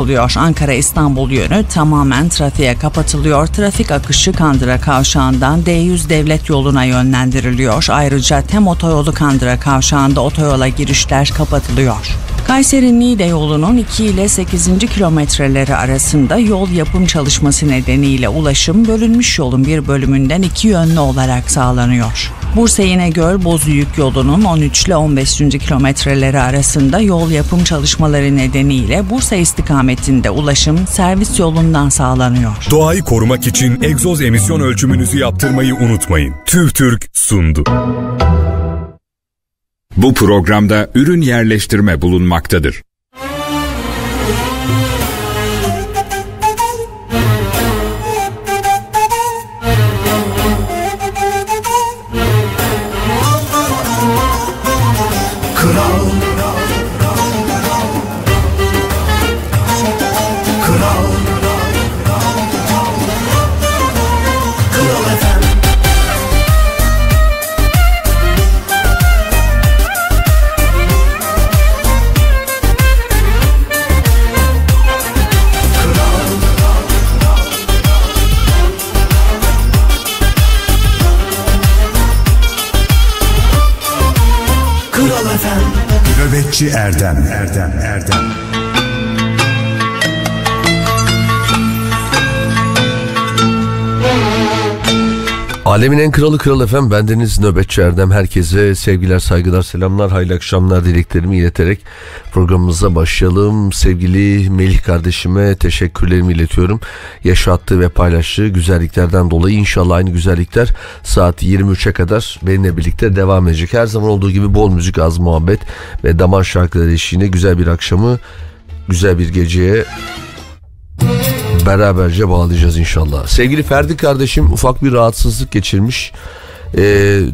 oluyor. Ankara İstanbul yönü tamamen trafiğe kapatılıyor. Trafik akışı Kandıra Kavşağı'ndan D100 devlet yoluna yönlendiriliyor. Ayrıca Tem Otoyolu Kandıra Kavşağı'nda otoyola girişler kapatılıyor. Kayseri Niğde yolunun 2 ile 8. kilometreleri arasında yol yapım çalışması nedeniyle ulaşım bölünmüş yolun bir bölümünden iki yönlü olarak sağlanıyor. Bursa İnegöl Bozüyük yolunun 13 ile 15. kilometreleri arasında yol yapım çalışmaları nedeniyle Bursa istikametinde ulaşım servis yolundan sağlanıyor. Doğayı korumak için egzoz emisyon ölçümünüzü yaptırmayı unutmayın. TÜVTÜRK sundu. Bu programda ürün yerleştirme bulunmaktadır. Nöbetçi Erdem Erdem Alemin en kralı kral efem bendeniz Nöbetçi Erdem herkese sevgiler saygılar selamlar hayırlı akşamlar dileklerimi ileterek programımıza başlayalım. Sevgili Melih kardeşime teşekkürlerimi iletiyorum. Yaşattığı ve paylaştığı güzelliklerden dolayı inşallah aynı güzellikler saat 23'e kadar benimle birlikte devam edecek. Her zaman olduğu gibi bol müzik az muhabbet ve damar şarkıları eşliğinde güzel bir akşamı güzel bir geceye beraberce bağlayacağız inşallah. Sevgili Ferdi kardeşim ufak bir rahatsızlık geçirmiş. Ee,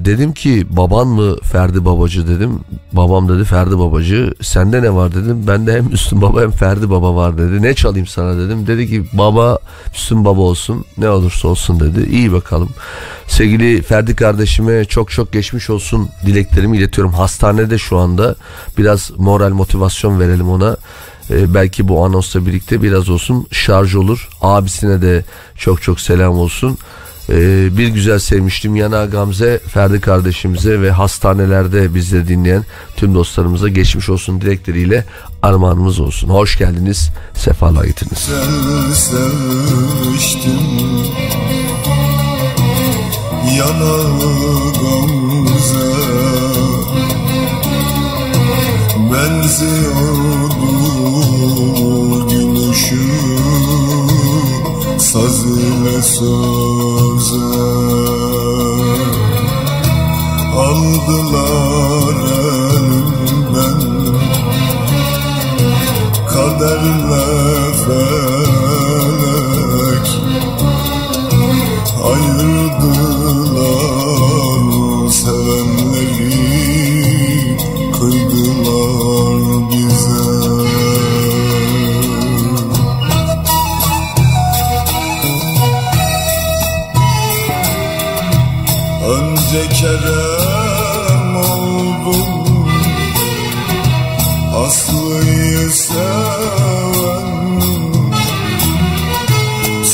dedim ki baban mı Ferdi babacı dedim. Babam dedi Ferdi babacı. Sende ne var dedim. Bende hem Müslüm baba hem Ferdi baba var dedi. Ne çalayım sana dedim. Dedi ki baba Müslüm baba olsun. Ne olursa olsun dedi. İyi bakalım. Sevgili Ferdi kardeşime çok çok geçmiş olsun dileklerimi iletiyorum. Hastanede şu anda. Biraz moral motivasyon verelim ona. Ee, belki bu anonsla birlikte biraz olsun şarj olur. Abisine de çok çok selam olsun. Ee, bir güzel sevmiştim Yana Gamze, Ferdi kardeşimize ve hastanelerde bizleri dinleyen tüm dostlarımıza geçmiş olsun dilekleriyle armağanımız olsun. Hoş geldiniz, sefalar getirdiniz. Yana Gamze Benziyordu Saz ile söze Aldılar elimden Kaderle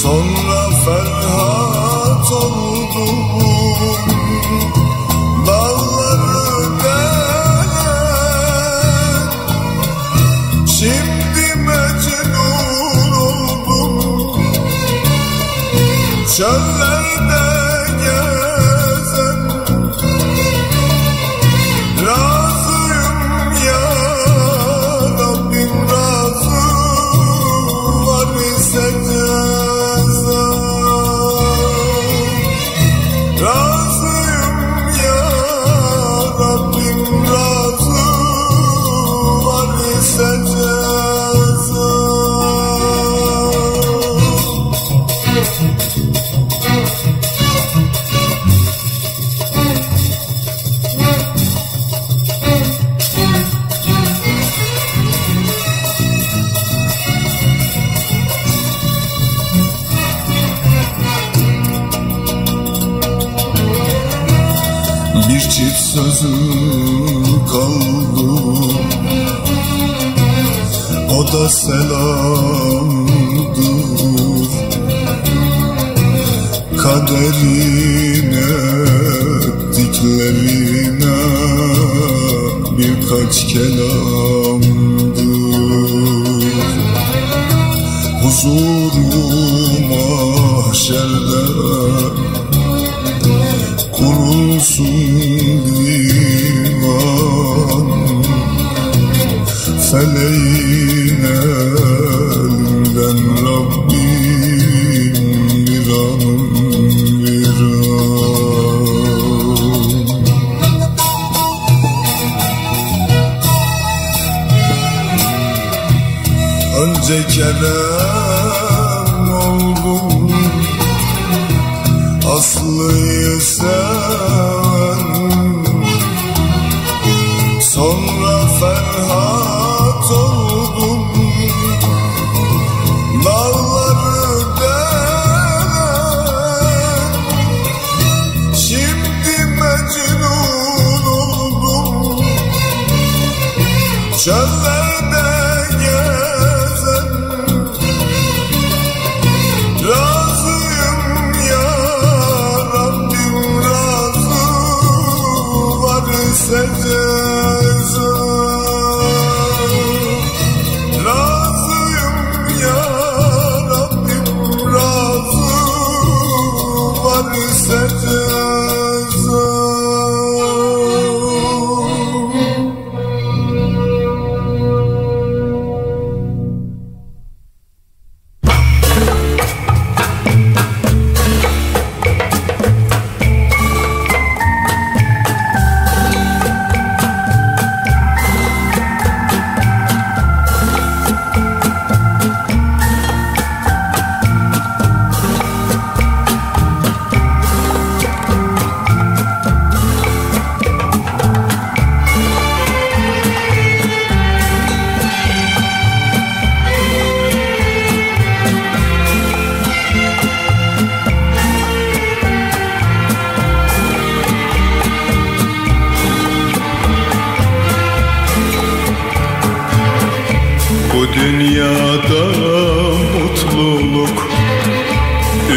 从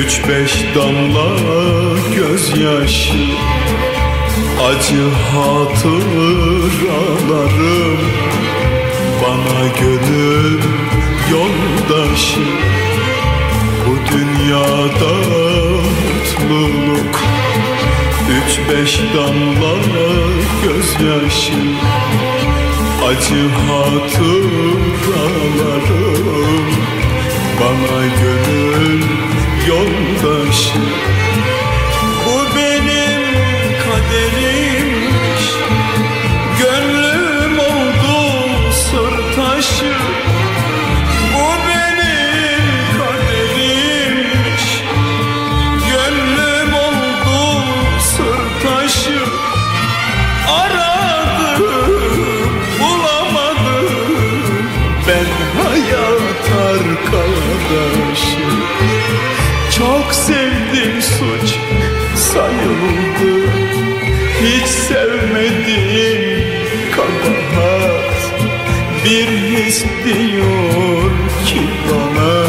Üç beş damla gözyaşı Acı hatıralarım. Bana gönül yoldaşı Bu dünyada mutluluk. Üç beş damla gözyaşı Acı hatıralarım. Bana gönül yoldaşı Bu benim kaderimmiş Bir his diyor ki bana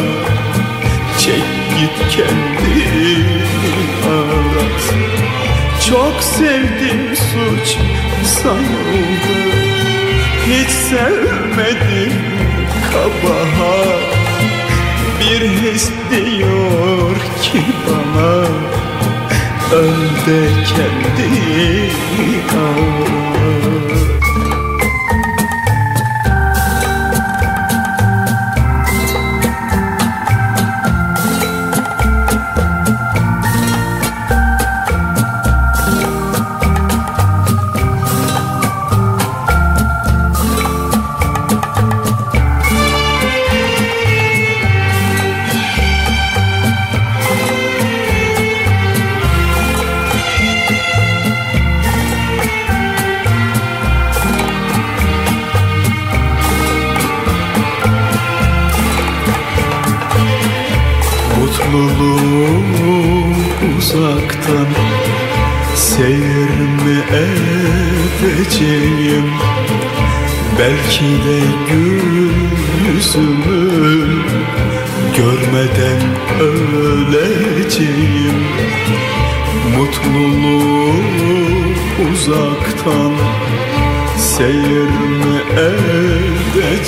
Çek git kendini arat çok sevdim suç sanıldı Hiç sevmedim kabahat. Bir his diyor ki bana Öl de kendini al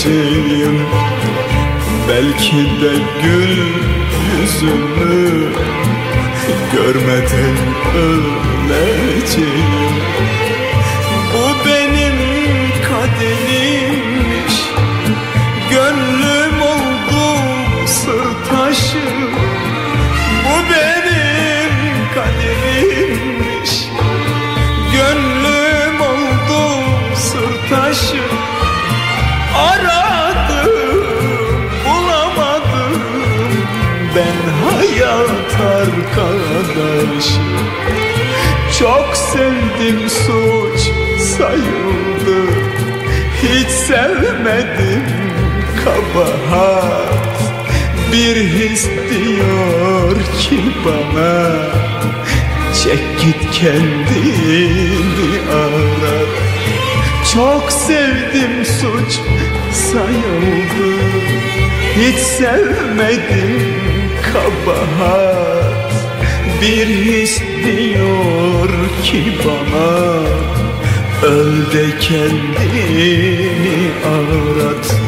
edeceğim Belki de gül yüzümü Görmeden öleceğim sevdim suç sayıldı Hiç sevmedim kabahat. Bir his diyor ki bana Çek git kendini arat çok sevdim suç sayıldı Hiç sevmedim kabahat Bir his diyor ki bana. Öl de kendini arat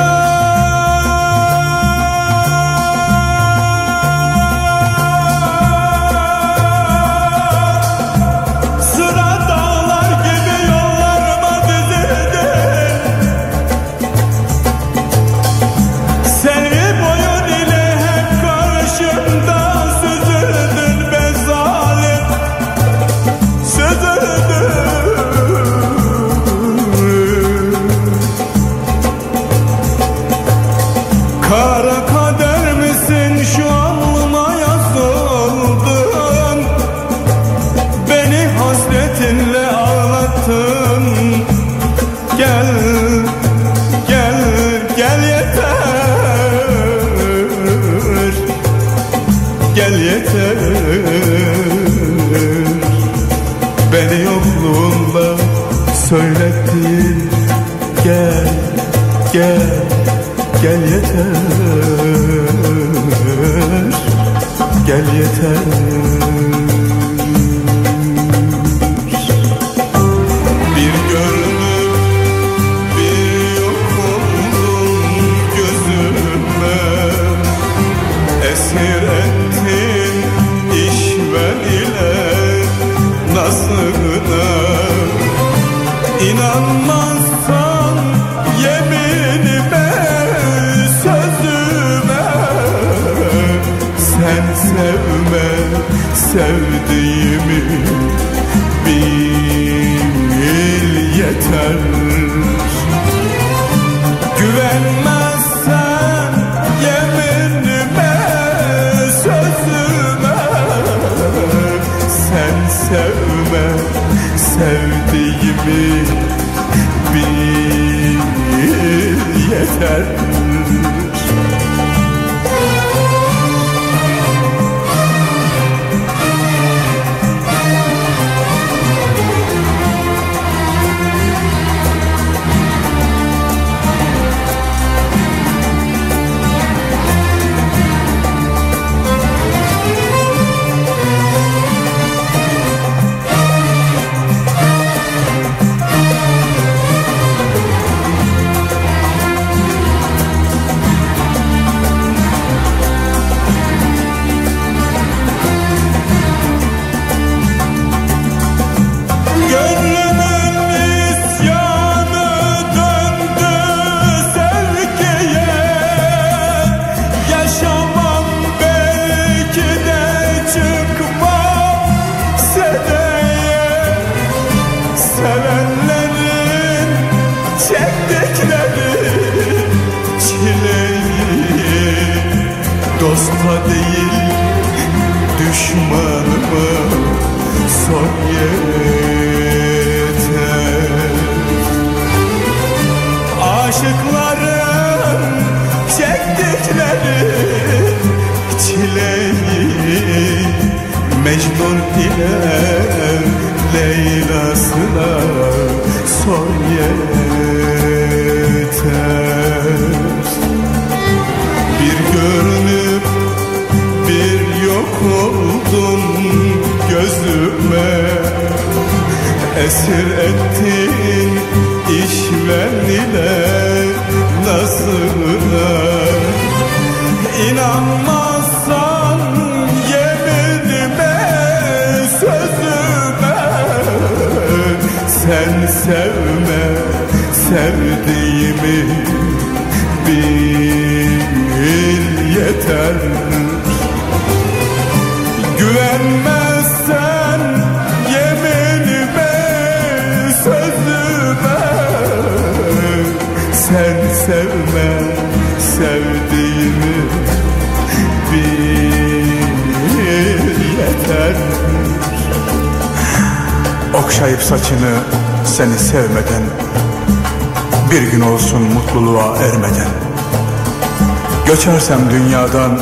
dünyadan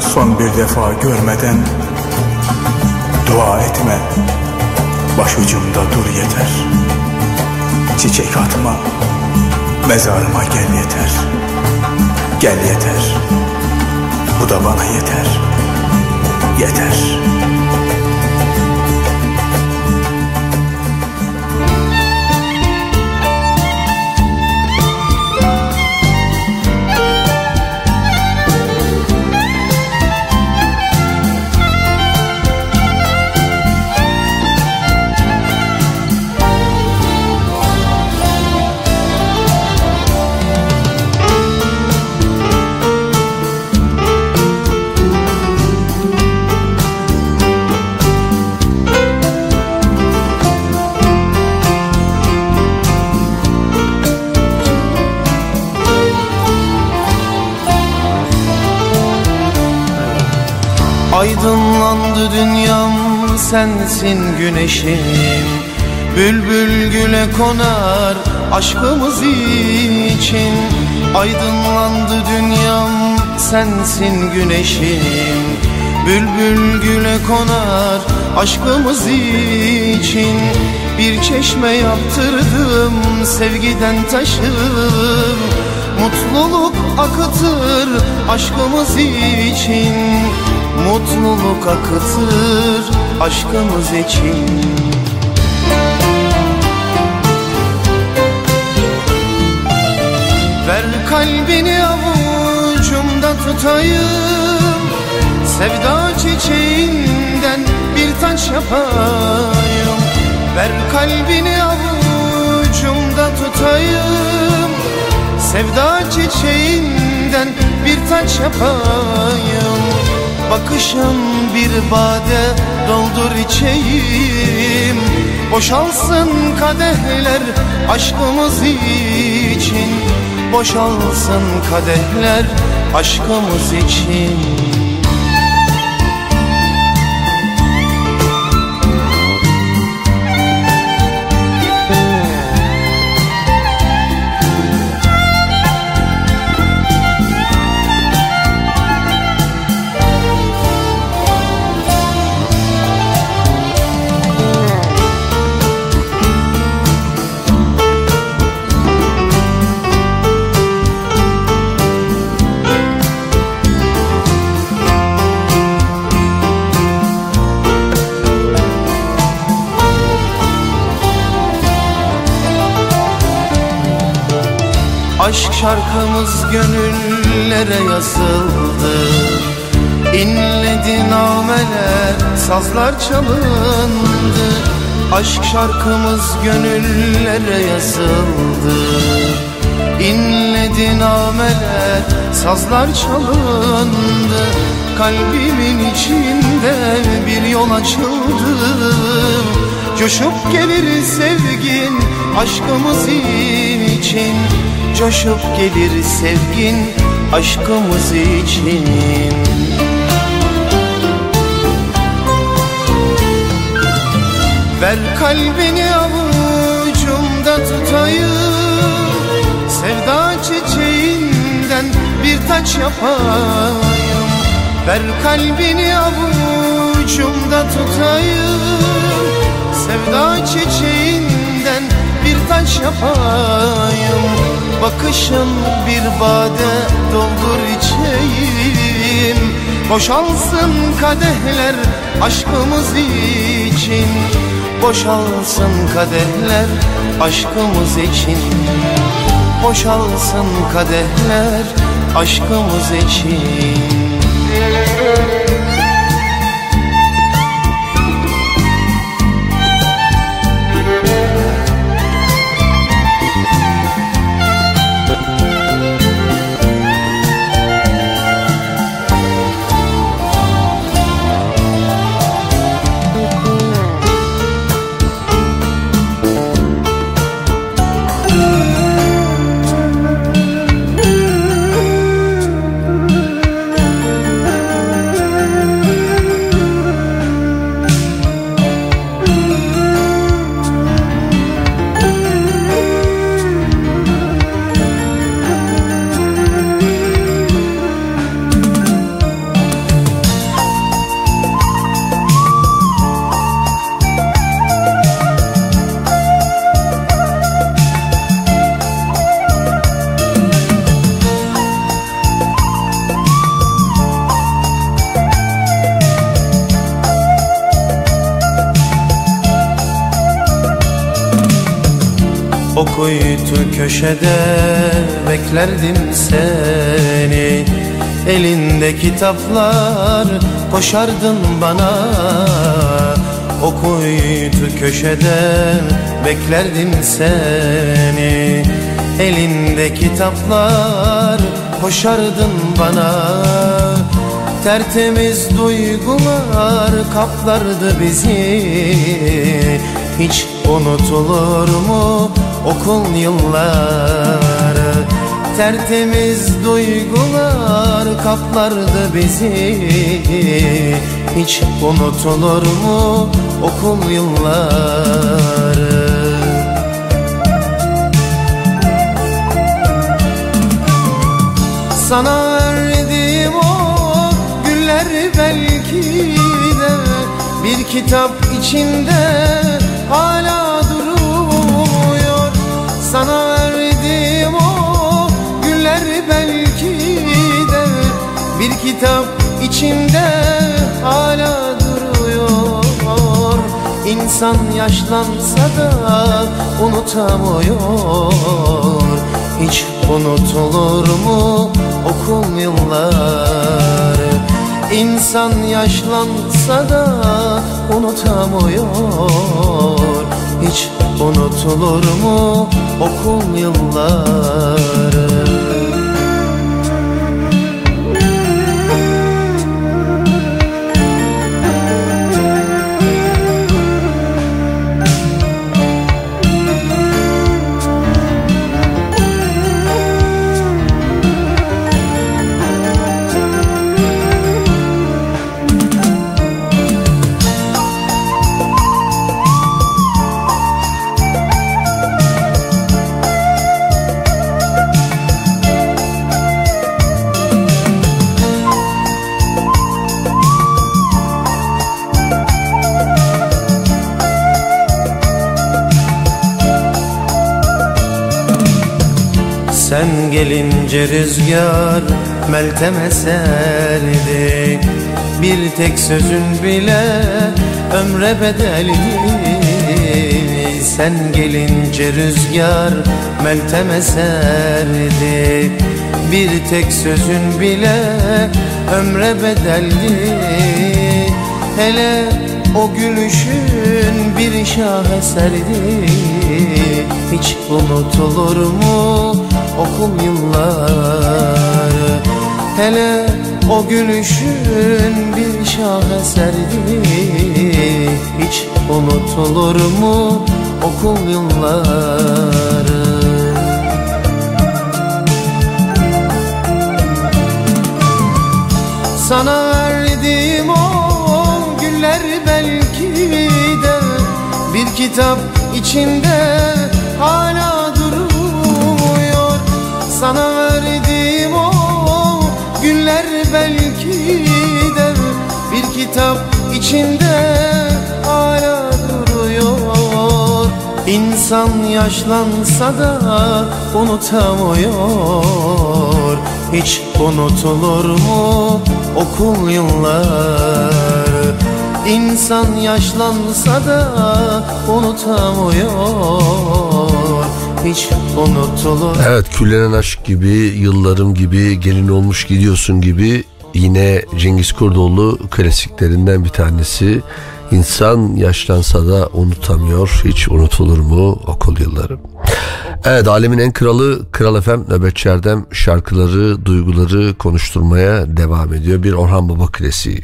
son bir defa görmeden Dua etme. Başucumda dur yeter. Çiçek atma mezarıma gel yeter. Gel yeter. Bu da bana yeter. Yeter sensin güneşim. Bülbül güle konar aşkımız için. Aydınlandı dünyam sensin güneşim. Bülbül güle konar aşkımız için. Bir çeşme yaptırdım sevgiden taşır Mutluluk akıtır aşkımız için. Mutluluk akıtır aşkımız için. Ver kalbini avucumda tutayım. Sevda çiçeğinden bir taç yapayım. Ver kalbini avucumda tutayım. Sevda çiçeğinden bir taç yapayım Bakışın bir bade doldur içeyim. Boşalsın kadehler aşkımız için. Boşalsın kadehler aşkımız için şarkımız gönüllere yazıldı. İnledi nameler, sazlar çalındı. Aşk şarkımız gönüllere yazıldı. İnledi nameler, sazlar çalındı Kalbimin içinde bir yol açıldı. Coşup gelir sevgin aşkımız için. Coşup gelir sevgin aşkımız için. Ver kalbini avucumda tutayım. Sevda çiçeğinden bir taç yapayım Ver kalbini avucumda tutayım. Sevda çiçeğinden bir taç yapayım. Bakışın bir bade doldur içeyim. Boşalsın kadehler aşkımız için. Boşalsın kadehler aşkımız için. Boşalsın kadehler aşkımız için köşede beklerdim seni. Elinde kitaplar koşardın bana. O köşede beklerdim seni. Elinde kitaplar koşardın bana. Tertemiz duygular kaplardı bizi. Hiç unutulur mu okul yılları Tertemiz duygular kaplardı bizi. Hiç unutulur mu okul yılları? Sana verdiğim o güller belki de Bir kitap içinde hala Sana verdiğim o güller belki de. Bir kitap içinde hala duruyor. İnsan yaşlansa da unutamıyor. Hiç unutulur mu okul yılları? İnsan yaşlansa da unutamıyor. Hiç unutulur mu okul yılları gelince rüzgar meltem eserdi Bir tek sözün bile ömre bedeldi Sen gelince rüzgar meltem eserdi Bir tek sözün bile ömre bedeldi Hele o gülüşün bir şaheserdi. Hiç unutulur mu okul yılları. Hele o gülüşün bir şaheserdi Hiç unutulur mu okul yılları? Sana verdiğim o güller belki de Bir kitap içinde hala Sana verdiğim o güller belki de Bir kitap içinde hala duruyor. İnsan yaşlansa da unutamıyor. Hiç unutulur mu okul yılları? İnsan yaşlansa da unutamıyor Hiç unutulur Evet küllenen aşk gibi, yıllarım gibi, gelin olmuş gidiyorsun gibi yine Cengiz Kurdoğlu klasiklerinden bir tanesi. İnsan yaşlansa da unutamıyor. Hiç unutulur mu okul yılları? Evet alemin en kralı Kral FM Nöbetçi Erdem şarkıları, duyguları konuşturmaya devam ediyor. Bir Orhan Baba klasiği.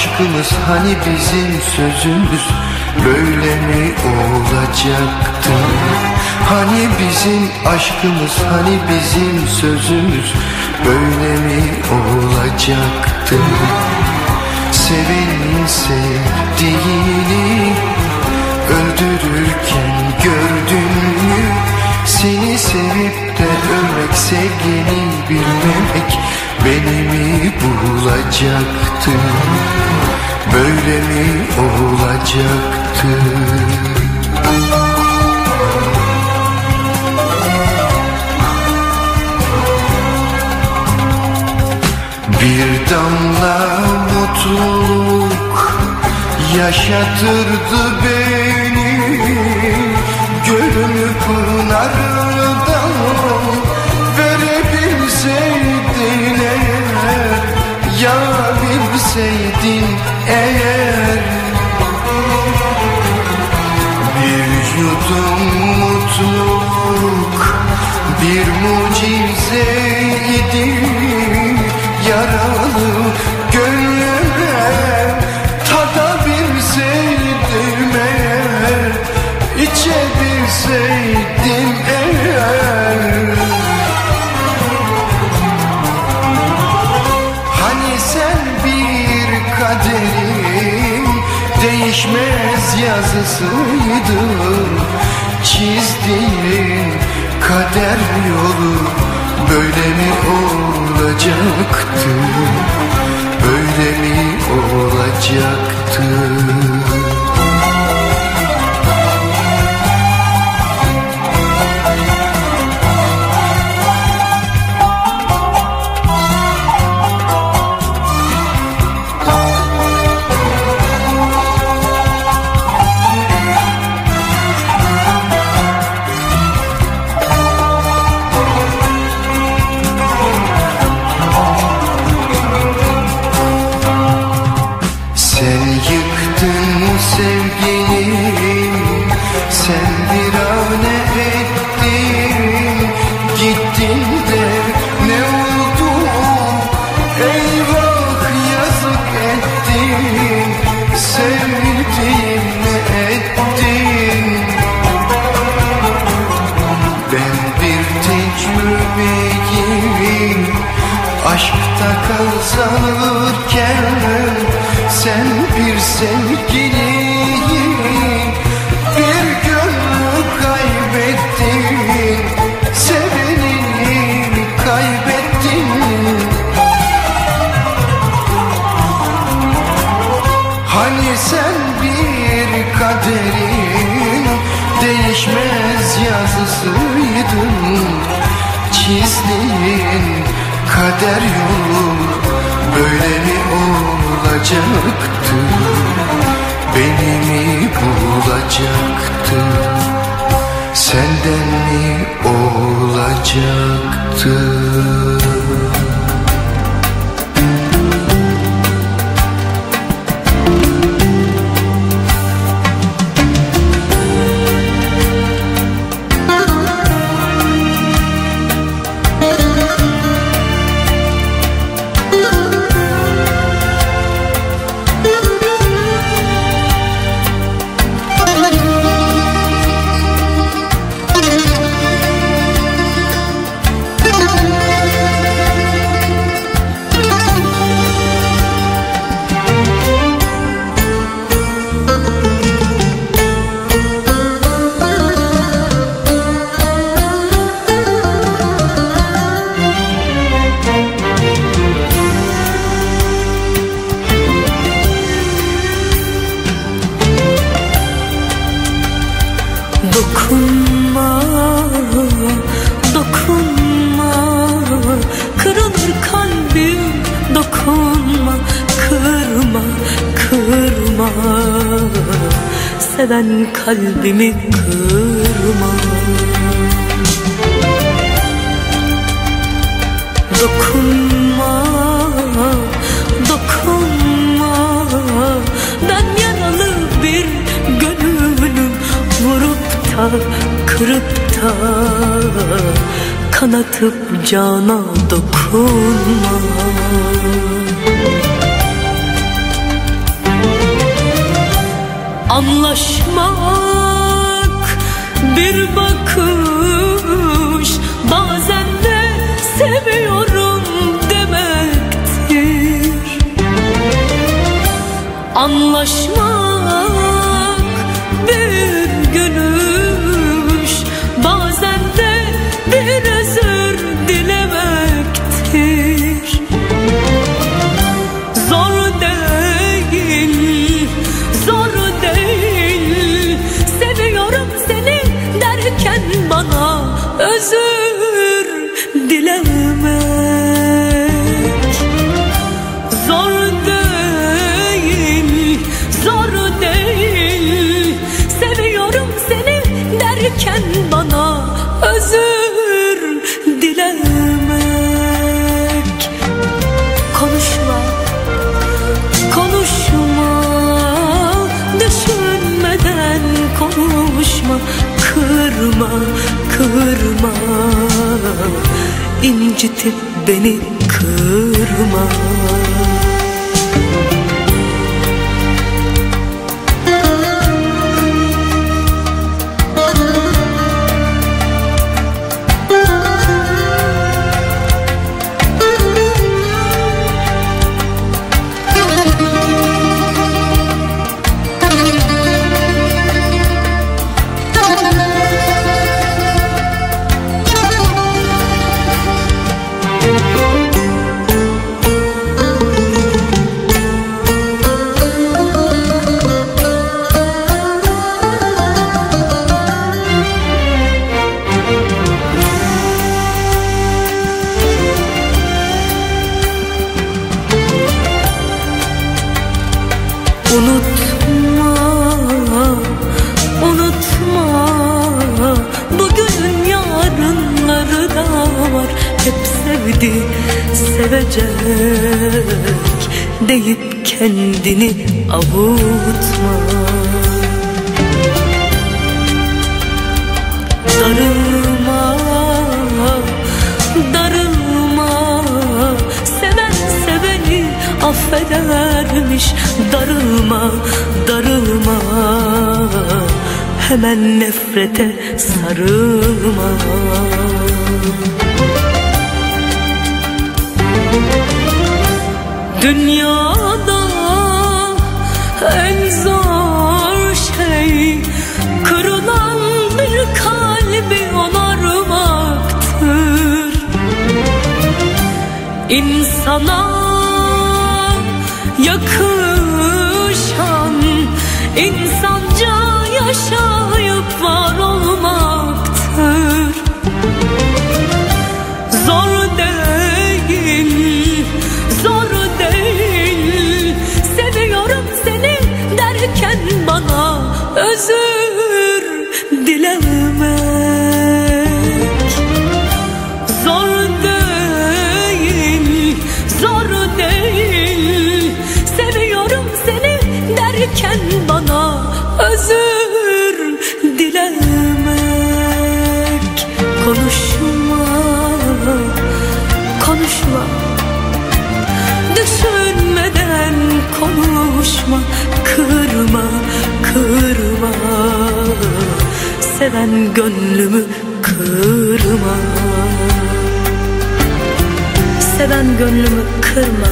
Aşkımız Hani bizim sözümüz? Böyle mi olacaktı? Hani bizim aşkımız Hani bizim sözümüz? Böyle mi olacaktı? Sevenin sevdiğini Öldürürken gördün mü? Seni sevip de ölmek Sevgini bilmemek Beni mi bulacaktı Böyle mi olacaktı Bir damla mutluluk yaşatırdı beni değişmez yazısıydın Çizdiğin kader yolu böyle mi olacaktı? Böyle mi olacaktı bir kaderin Değişmez yazısı yazdın Çizdin kader yolu Böyle mi olacaktı? Beni mi bulacaktı? Senden mi olacaktı kalbimi kırma. Dokunma, dokunma. Ben yaralı bir gönlüm Vurup da kırıp da Kanatıp cana dokunma. Anlaşmak bir bakış. Bazen de seviyorum demektir. Anlaşmak Kırma, kırma. İncitip beni kırma avutma. Darılma, darılma. Seven seveni affedermiş. Darılma, darılma. Hemen nefrete sarılma. Dünyada İnsana yakışan konuşma Kırma, kırma. Seven gönlümü kırma. Seven gönlümü kırma,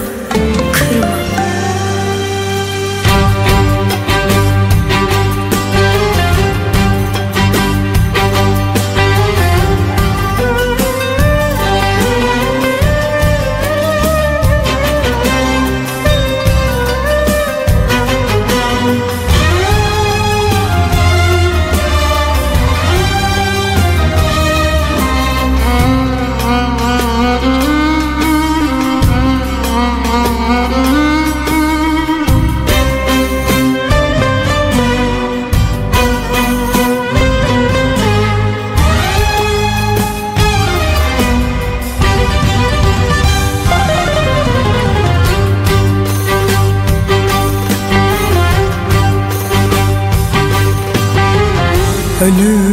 Ölüyorum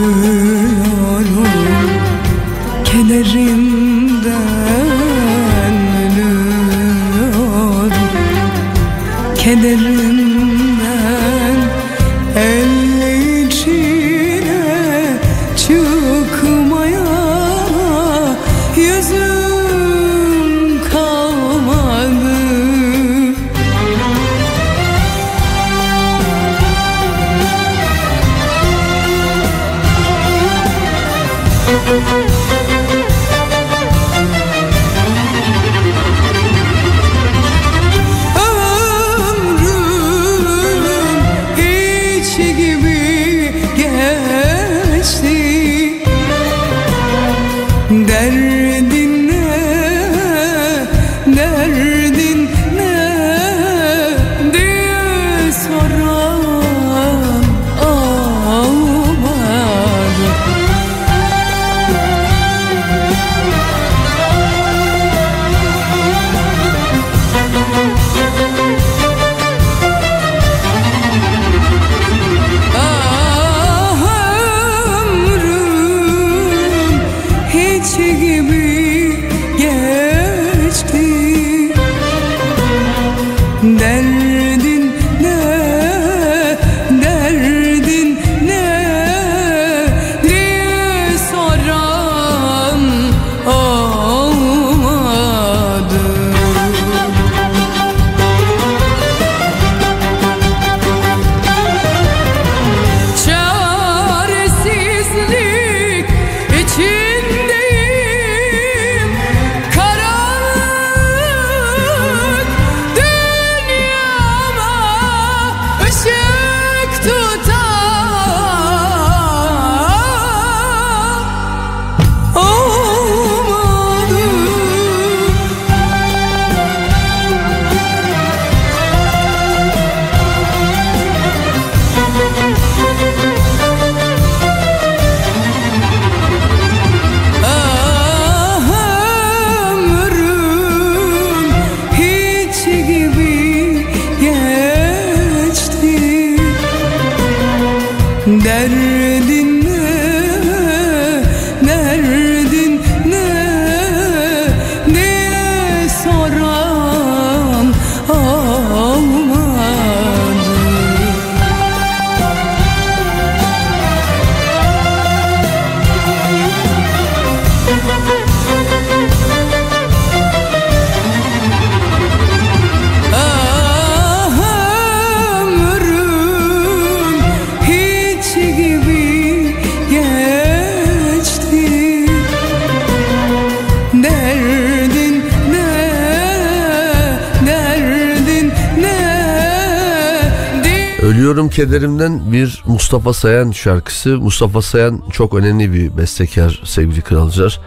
Kederim'den bir Mustafa Sayan şarkısı. Mustafa Sayan çok önemli bir bestekar sevgili kralcılar.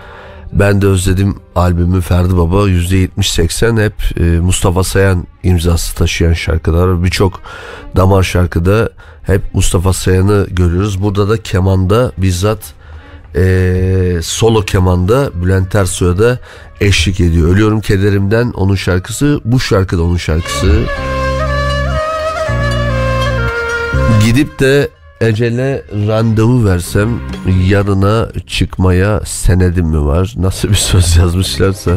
Ben de özledim albümü Ferdi Baba %70-80 hep e, Mustafa Sayan imzası taşıyan şarkılar. Birçok damar şarkıda hep Mustafa Sayan'ı görüyoruz. Burada da kemanda bizzat e, solo kemanda Bülent Ersoy'a da eşlik ediyor. Ölüyorum Kederim'den onun şarkısı bu şarkı da onun şarkısı. Gidip de Ecel'e randevu versem yarına çıkmaya senedim mi var? Nasıl bir söz yazmışlarsa.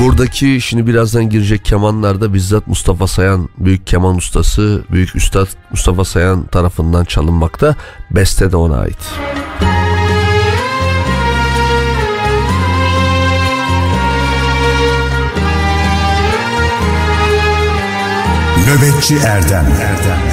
Buradaki şimdi birazdan girecek kemanlarda bizzat Mustafa Sayan büyük keman ustası, büyük üstad Mustafa Sayan tarafından çalınmakta. Beste de ona ait. Nöbetçi Erdem. Erdem.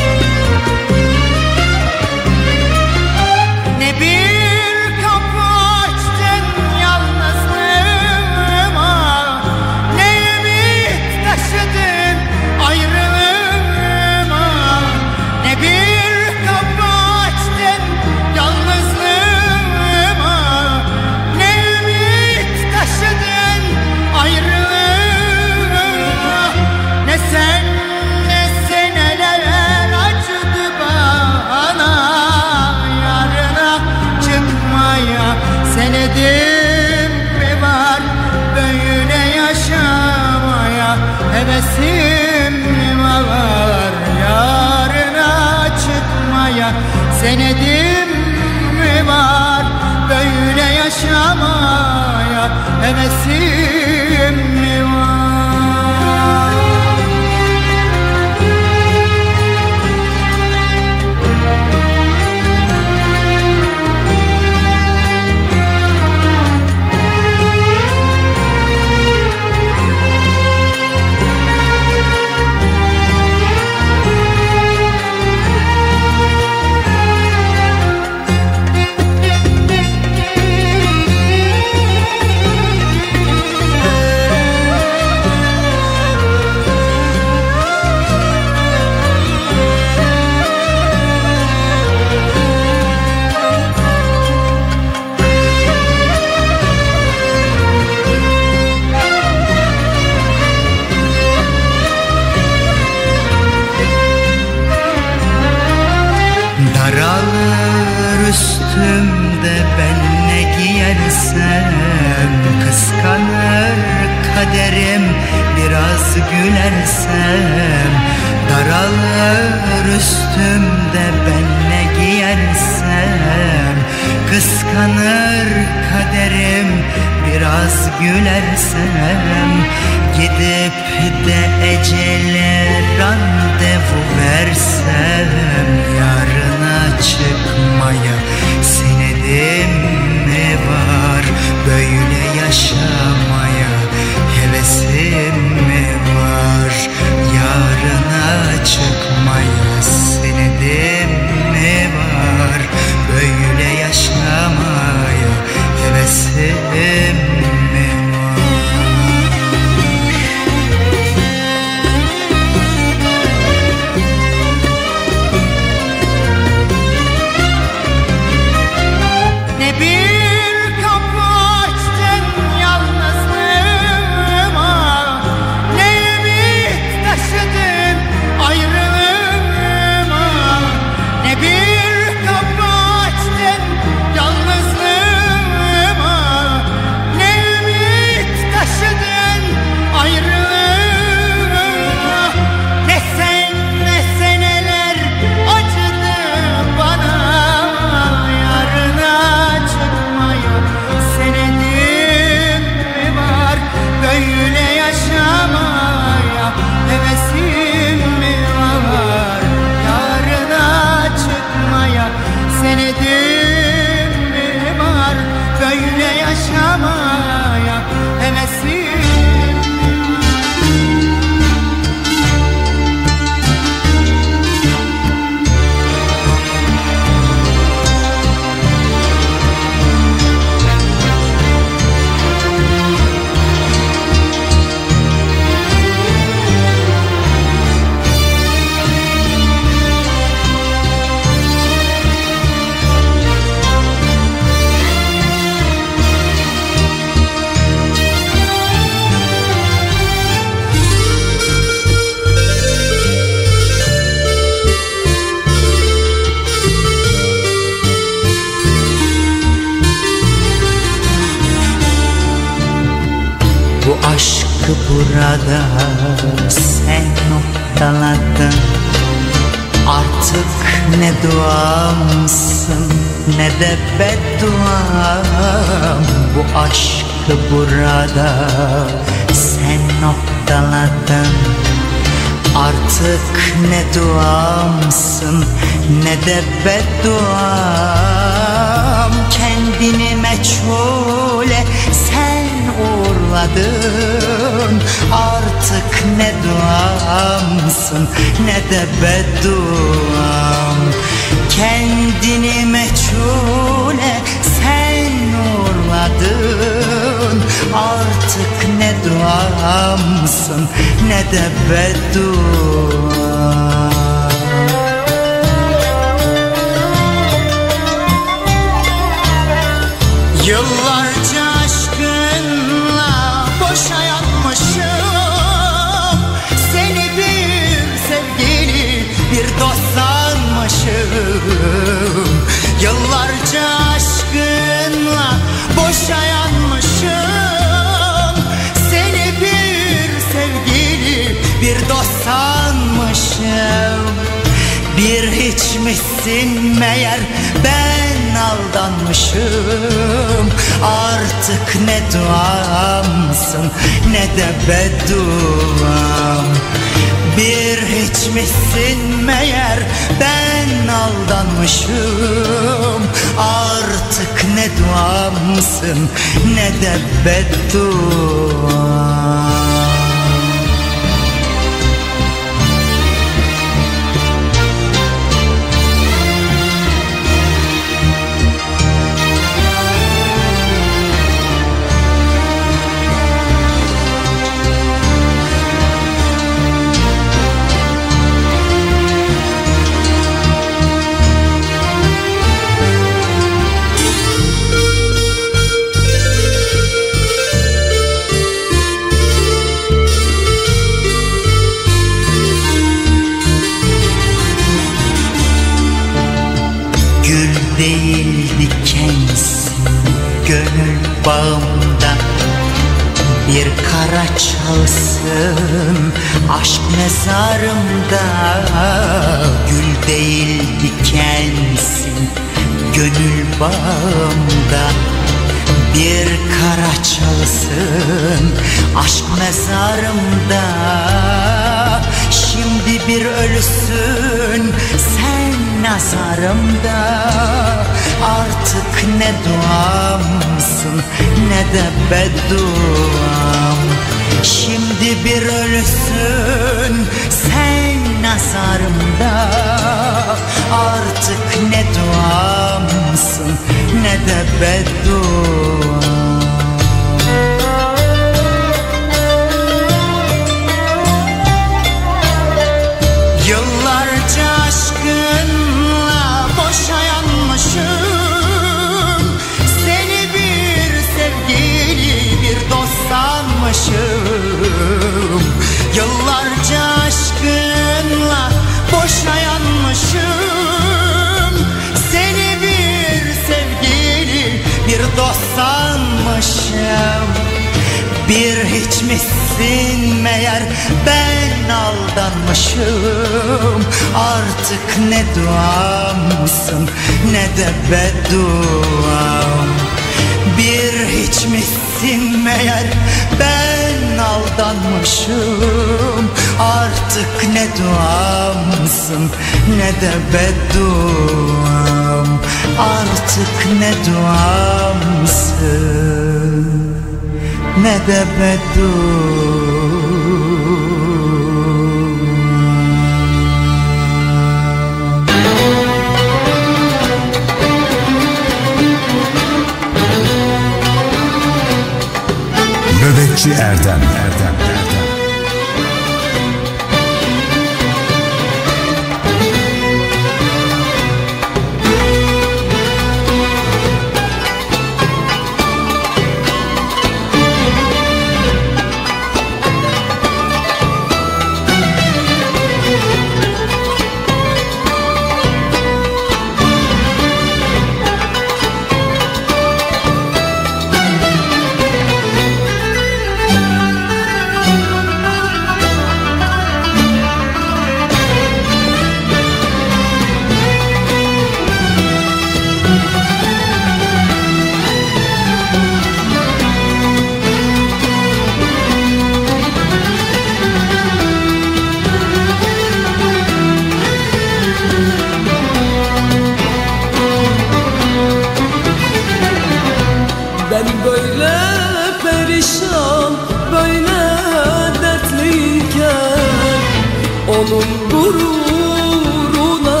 Onun gururuna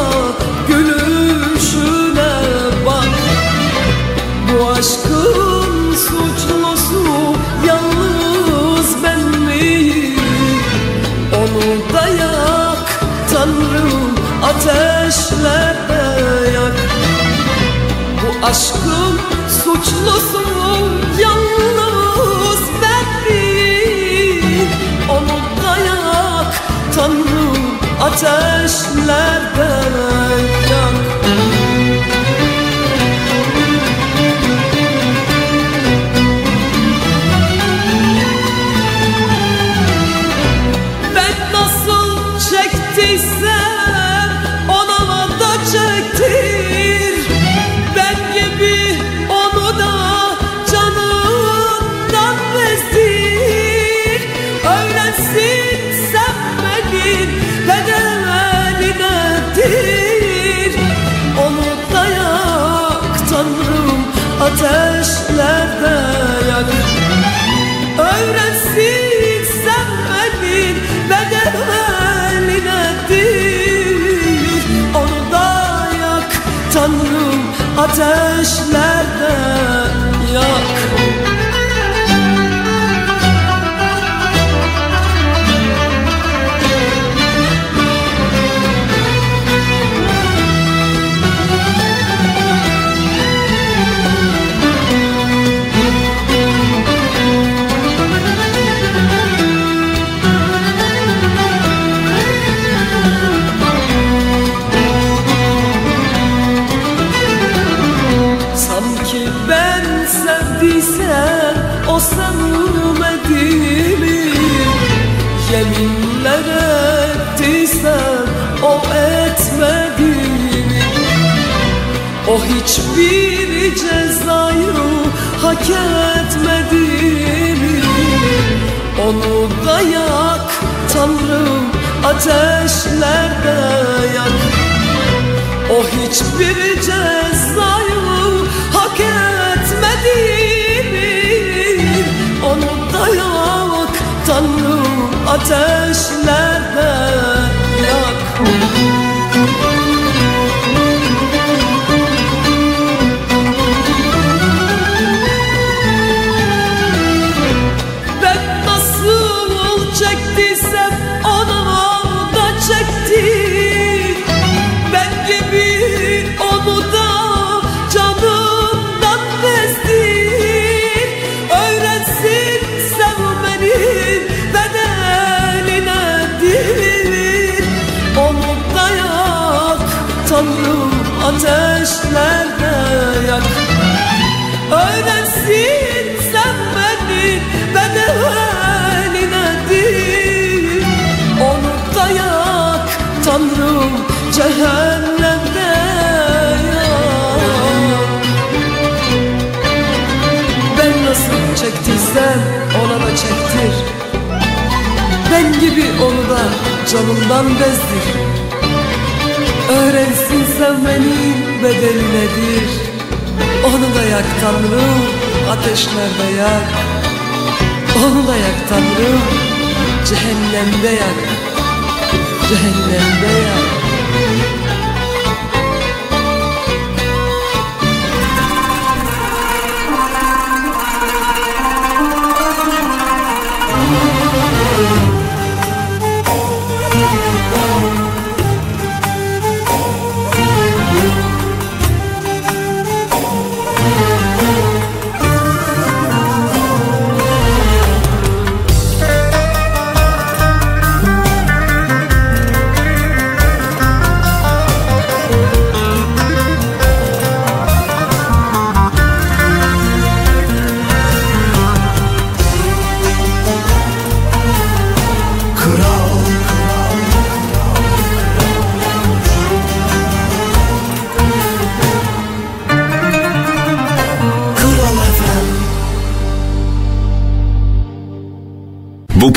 gülüşüne bak. Bu aşkın suçlusu yalnız ben miyim? Onu da yak Tanrım ateşlerde yak Bu aşkın suçlusu yalnız ateşlerde yak Tanrım hak etmedi mi? Onu da yak Tanrım ateşlerde yak o hiçbir cezayı hak etmedi mi? Onu da yak Tanrım ateşlerde yak ateşlerde yak. Öğrensin sevmenin bedeli nedir Onu da yak Tanrım cehennemde yak. Ben nasıl çektiysem ona da çektir. Ben gibi onu da canımdan bezdir Öğrensin sevmenin bedeli nedir? Onu da yak Tanrım ateşlerde yak. Onu da yak Tanrım cehennemde yak. Cehennemde yak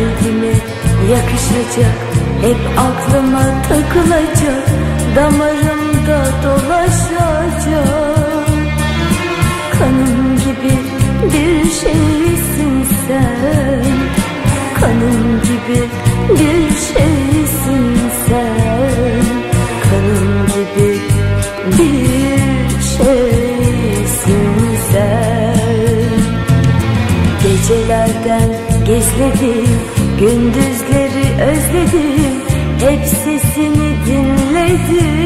Kendime yakışacak Hep aklıma takılacak Damarımda dolaşacak. Kanım gibi bir şeysin sen. Kanım gibi bir şeysin sen. Kanım gibi bir şeysin sen. Gecelerden gizledim Gündüzleri özledim Hep sesini dinledim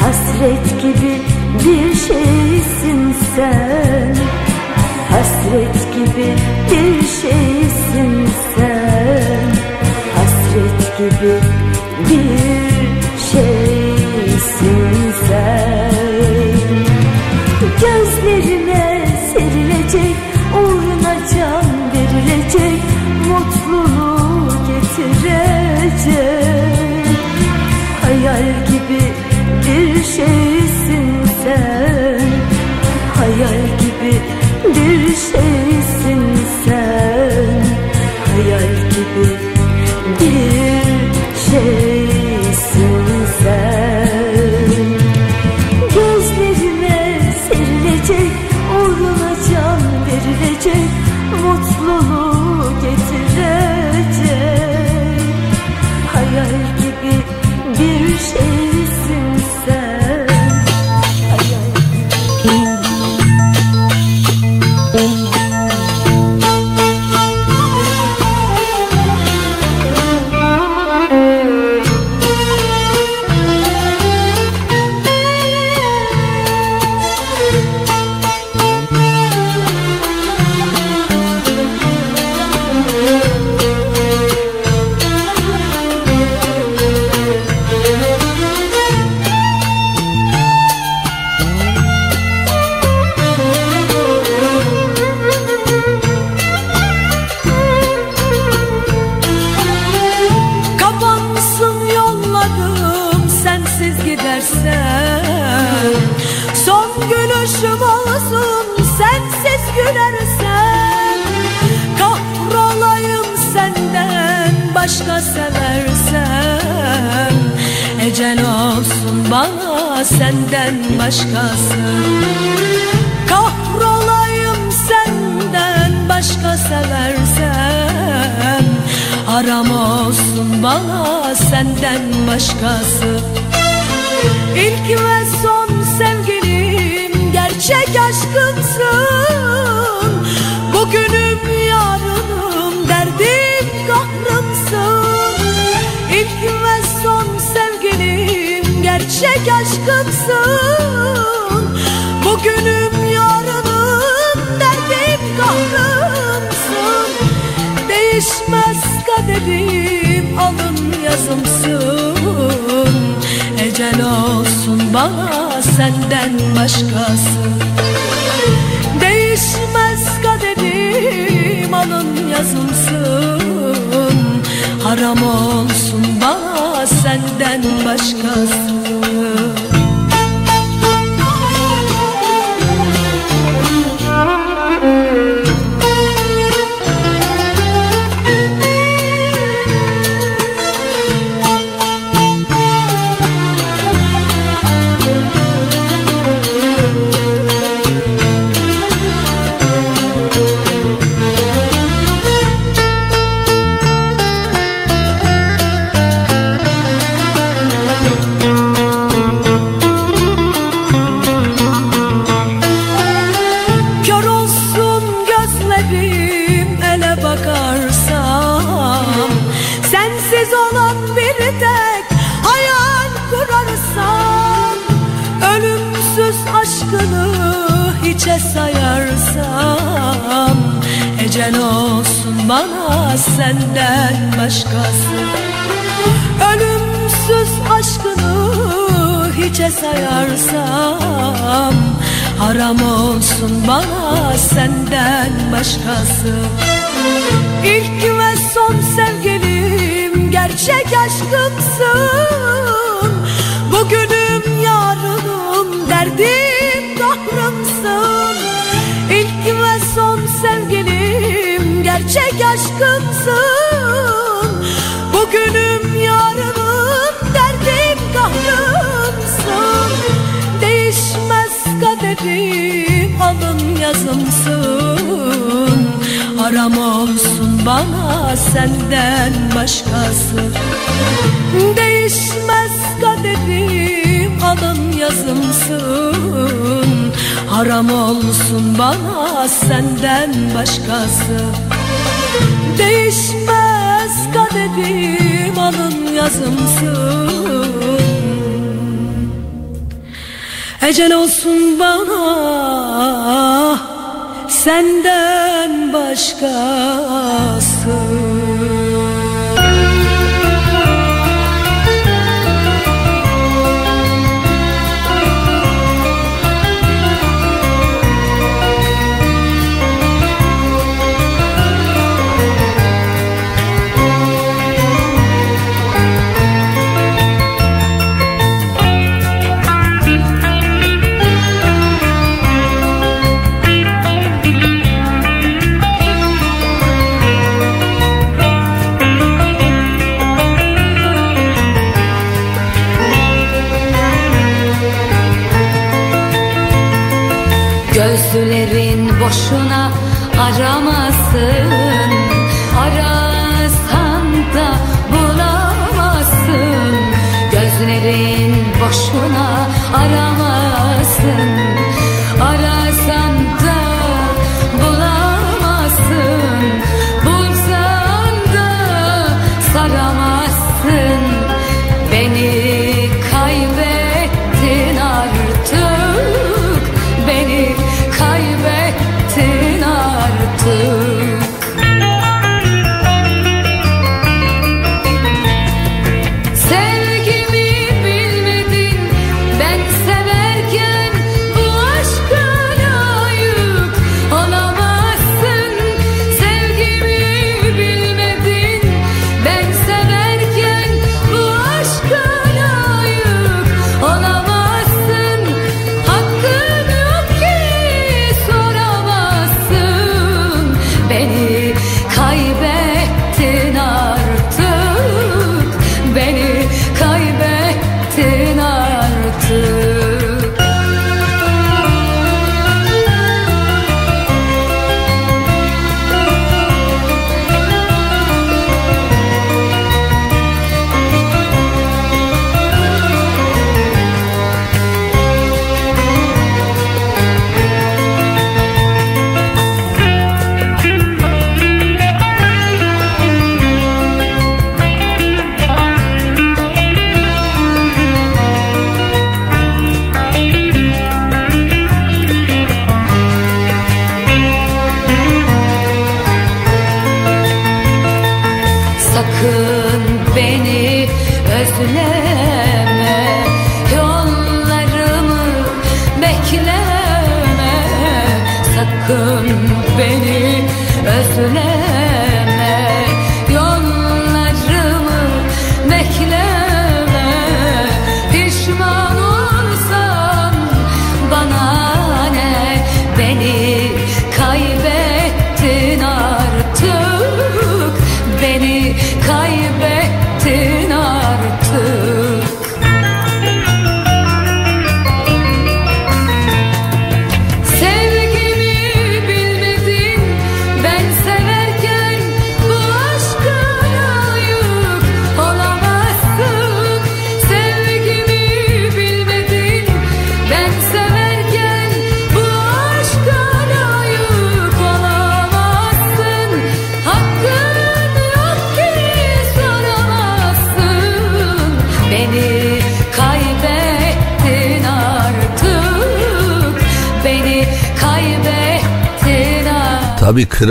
Hasret gibi bir şeysin sen. Hasret gibi bir şeysin sen. Hasret gibi bir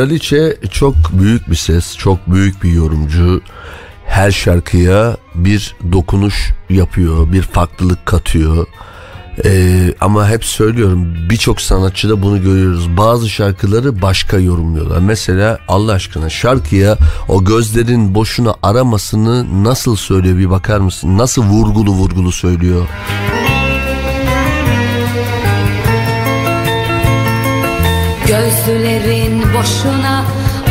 kraliçe çok büyük bir ses, çok büyük bir yorumcu. Her şarkıya bir dokunuş yapıyor, bir farklılık katıyor. Ee, ama hep söylüyorum birçok sanatçıda bunu görüyoruz. Bazı şarkıları başka yorumluyorlar. Mesela Allah aşkına şarkıya o gözlerin boşuna aramasını nasıl söylüyor bir bakar mısın? Nasıl vurgulu vurgulu söylüyor. Gözlerin boşuna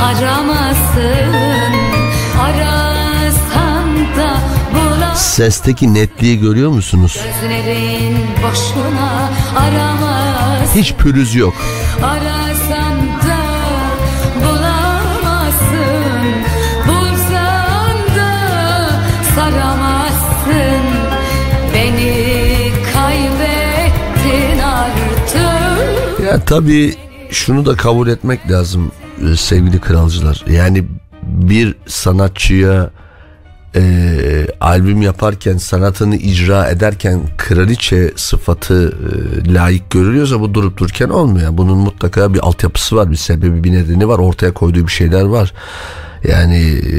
aramasın. Arasan da bulamazsın Sesteki netliği görüyor musunuz? Gözlerin boşuna aramasın. Hiç pürüz yok. Arasan da bulamazsın. Bulsan da saramazsın. Beni kaybettin artık. Ya tabii şunu da kabul etmek lazım e, sevgili kralcılar. Yani bir sanatçıya e, albüm yaparken sanatını icra ederken kraliçe sıfatı e, layık görülüyorsa bu durup dururken olmuyor. Bunun mutlaka bir altyapısı var, bir sebebi, bir nedeni var. Ortaya koyduğu bir şeyler var. Yani e,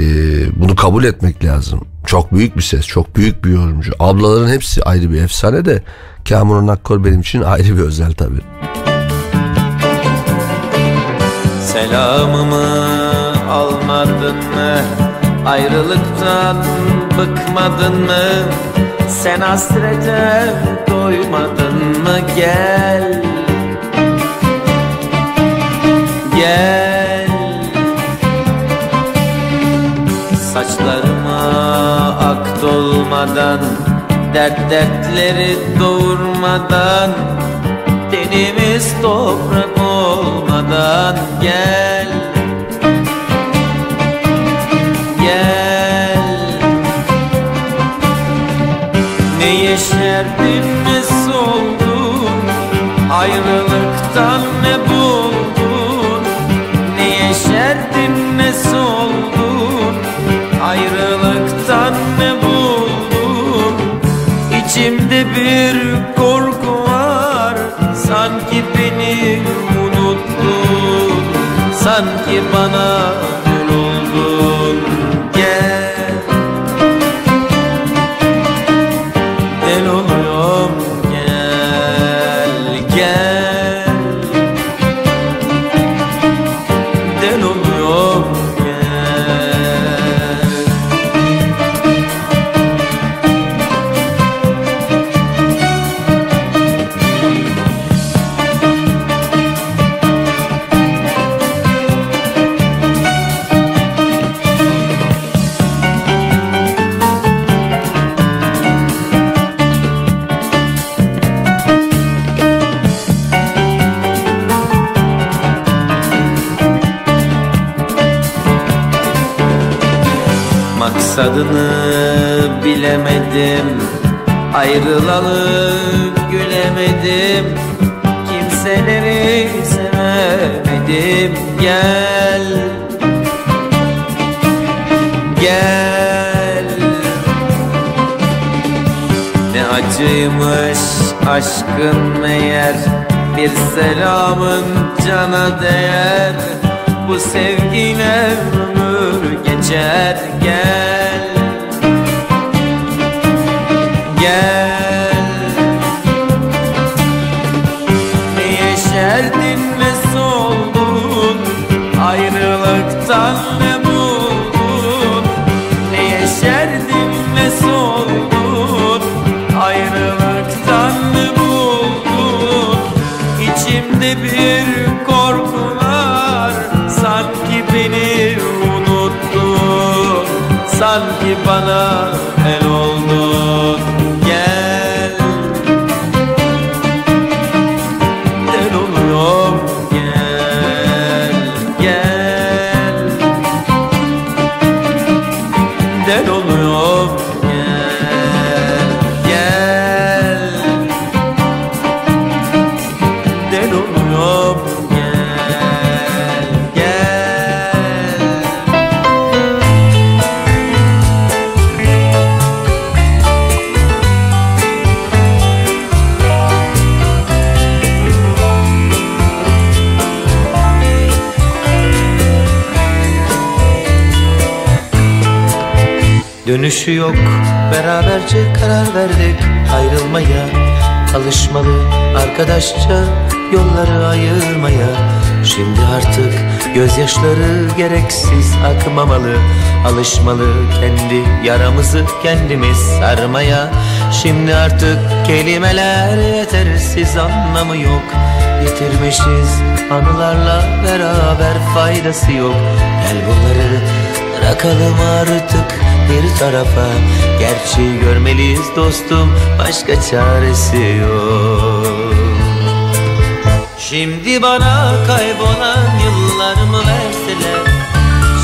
bunu kabul etmek lazım. Çok büyük bir ses, çok büyük bir yorumcu. Ablaların hepsi ayrı bir efsane de Kamuran Akkor benim için ayrı bir özel tabii. Selamımı almadın mı? Ayrılıktan bıkmadın mı? Sen hasrete doymadın mı? Gel Gel Saçlarıma ak dolmadan Dert dertleri doğurmadan Tenimiz toprak olmadan Gel. Gel. Ne yeşerdin ne soldun? Ayrılıktan ne buldun? Ne yeşerdin ne soldun? Ayrılıktan ne buldun? İçimde bir korku var. Sanki beni Sanki bana Ayrılalı gülemedim Kimseleri sevemedim. Gel Gel. Ne acıymış aşkın meğer Bir selamın cana değer. Bu sevgiyle ömür geçer bana Dönüşü yok. Beraberce karar verdik ayrılmaya. Alışmalı arkadaşça yolları ayırmaya. Şimdi artık gözyaşları gereksiz akmamalı. Alışmalı kendi yaramızı kendimiz sarmaya. Şimdi artık kelimeler yetersiz anlamı yok. Yitirmişiz anılarla beraber faydası yok. Gel bunları bırakalım artık bir tarafa. Gerçeği görmeliyiz dostum başka çaresi yok. Şimdi bana kaybolan yıllarımı verseler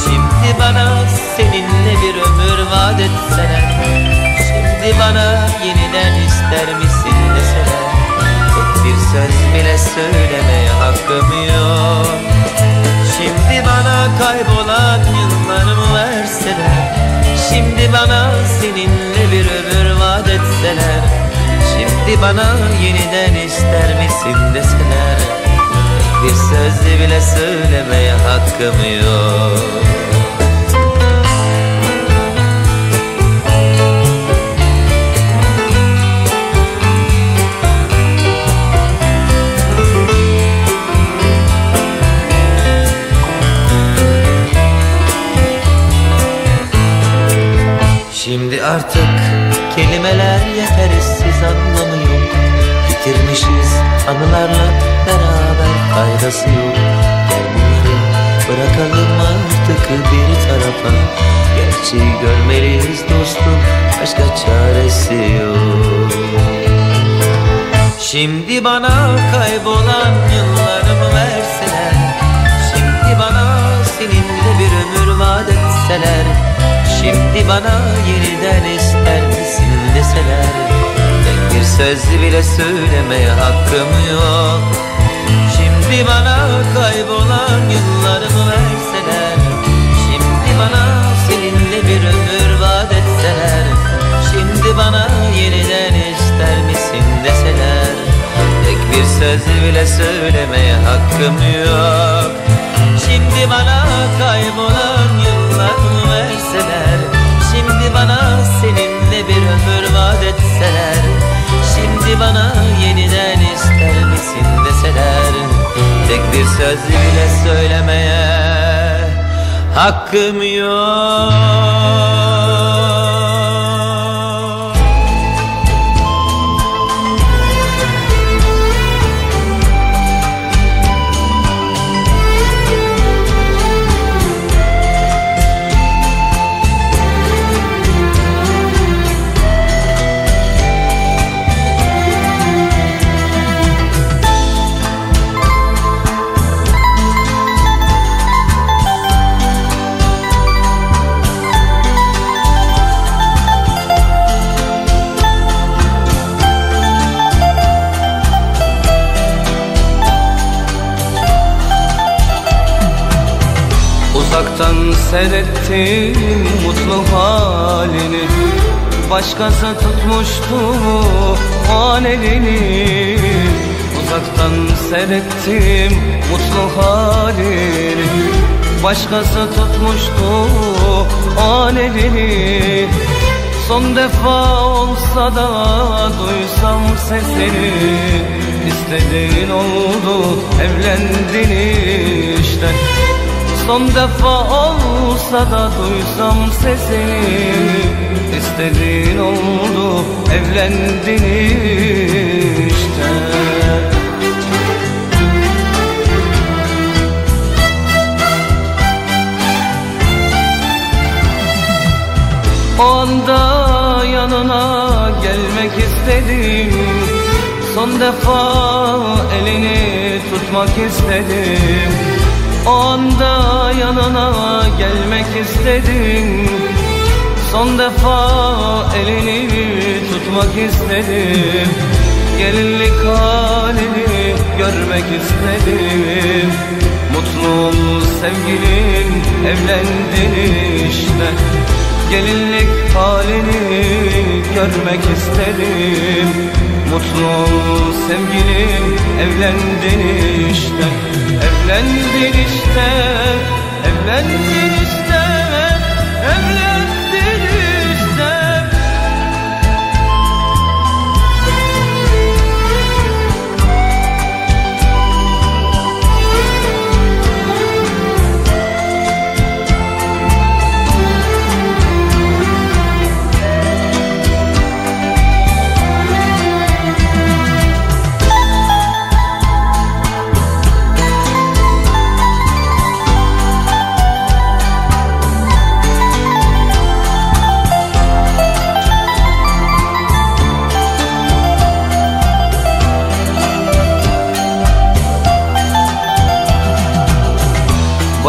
Şimdi bana seninle bir ömür vaat etseler Şimdi bana yeniden ister misin deseler Tek bir söz bile söylemeye hakkım yok. Şimdi bana kaybolan yıllarımı verseler Şimdi bana seninle bir ömür vaat etseler Şimdi bana yeniden ister misin deseler bir söz bile söylemeye hakkım yok Şimdi artık kelimeler yetersiz anlamı yok Bitirmişiz anılarla beraber faydası yok. Gel bunları bırakalım artık bir tarafa. Gerçeği görmeliyiz dostum başka çaresi yok. Şimdi bana kaybolan yıllarımı verseler Şimdi bana seninle bir ömür vaat etseler Şimdi bana yeniden ister misin deseler Tek bir söz bile söylemeye hakkım yok. Şimdi bana kaybolan yıllarımı verseler Şimdi bana seninle bir ömür vaat etseler Şimdi bana yeniden ister misin deseler Tek bir söz bile söylemeye hakkım yok. Şimdi bana kaybolan yıllarımı bana seninle bir ömür vaat etseler. Şimdi bana yeniden ister misin deseler. Tek bir söz bile söylemeye hakkım yok seyrettim mutlu halini. Başkası tutmuştu an elini Uzaktan seyrettim mutlu halini. Başkası tutmuştu an elini Son defa olsa da duysam sesini. İstediğin oldu evlendin işte Son defa olsa da duysam sesini İstediğin oldu evlendin işte. O anda yanına gelmek istedim. Son defa elini tutmak istedim O anda yanına gelmek istedim. Son defa elini tutmak istedim. Gelinlik halini görmek istedim. Mutlu ol sevgilim evlendin işte. Gelinlik halini görmek istedim Mutlu sevgilim evlendin işte. Evlendin işte Evlendin işte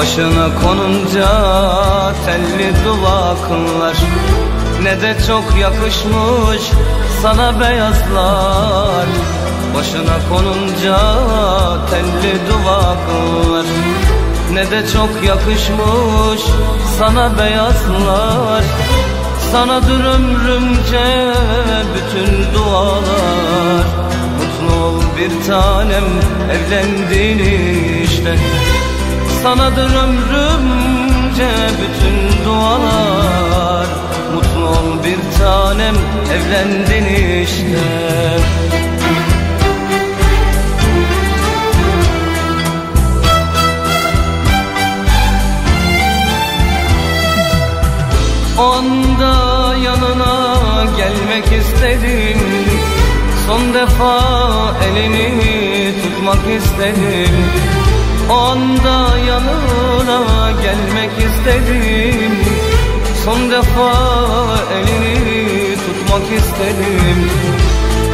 Başına konunca telli duvaklar Ne de çok yakışmış sana beyazlar. Başına konunca telli duvaklar Ne de çok yakışmış sana beyazlar. Sanadır ömrümce bütün dualar. Mutlu ol bir tanem evlendin işte Sanadır ömrümce bütün dualar. Mutlu ol bir tanem evlendin işte. O anda yanına gelmek istedim. Son defa elini tutmak istedim O anda yanına gelmek istedim. Son defa elini tutmak istedim.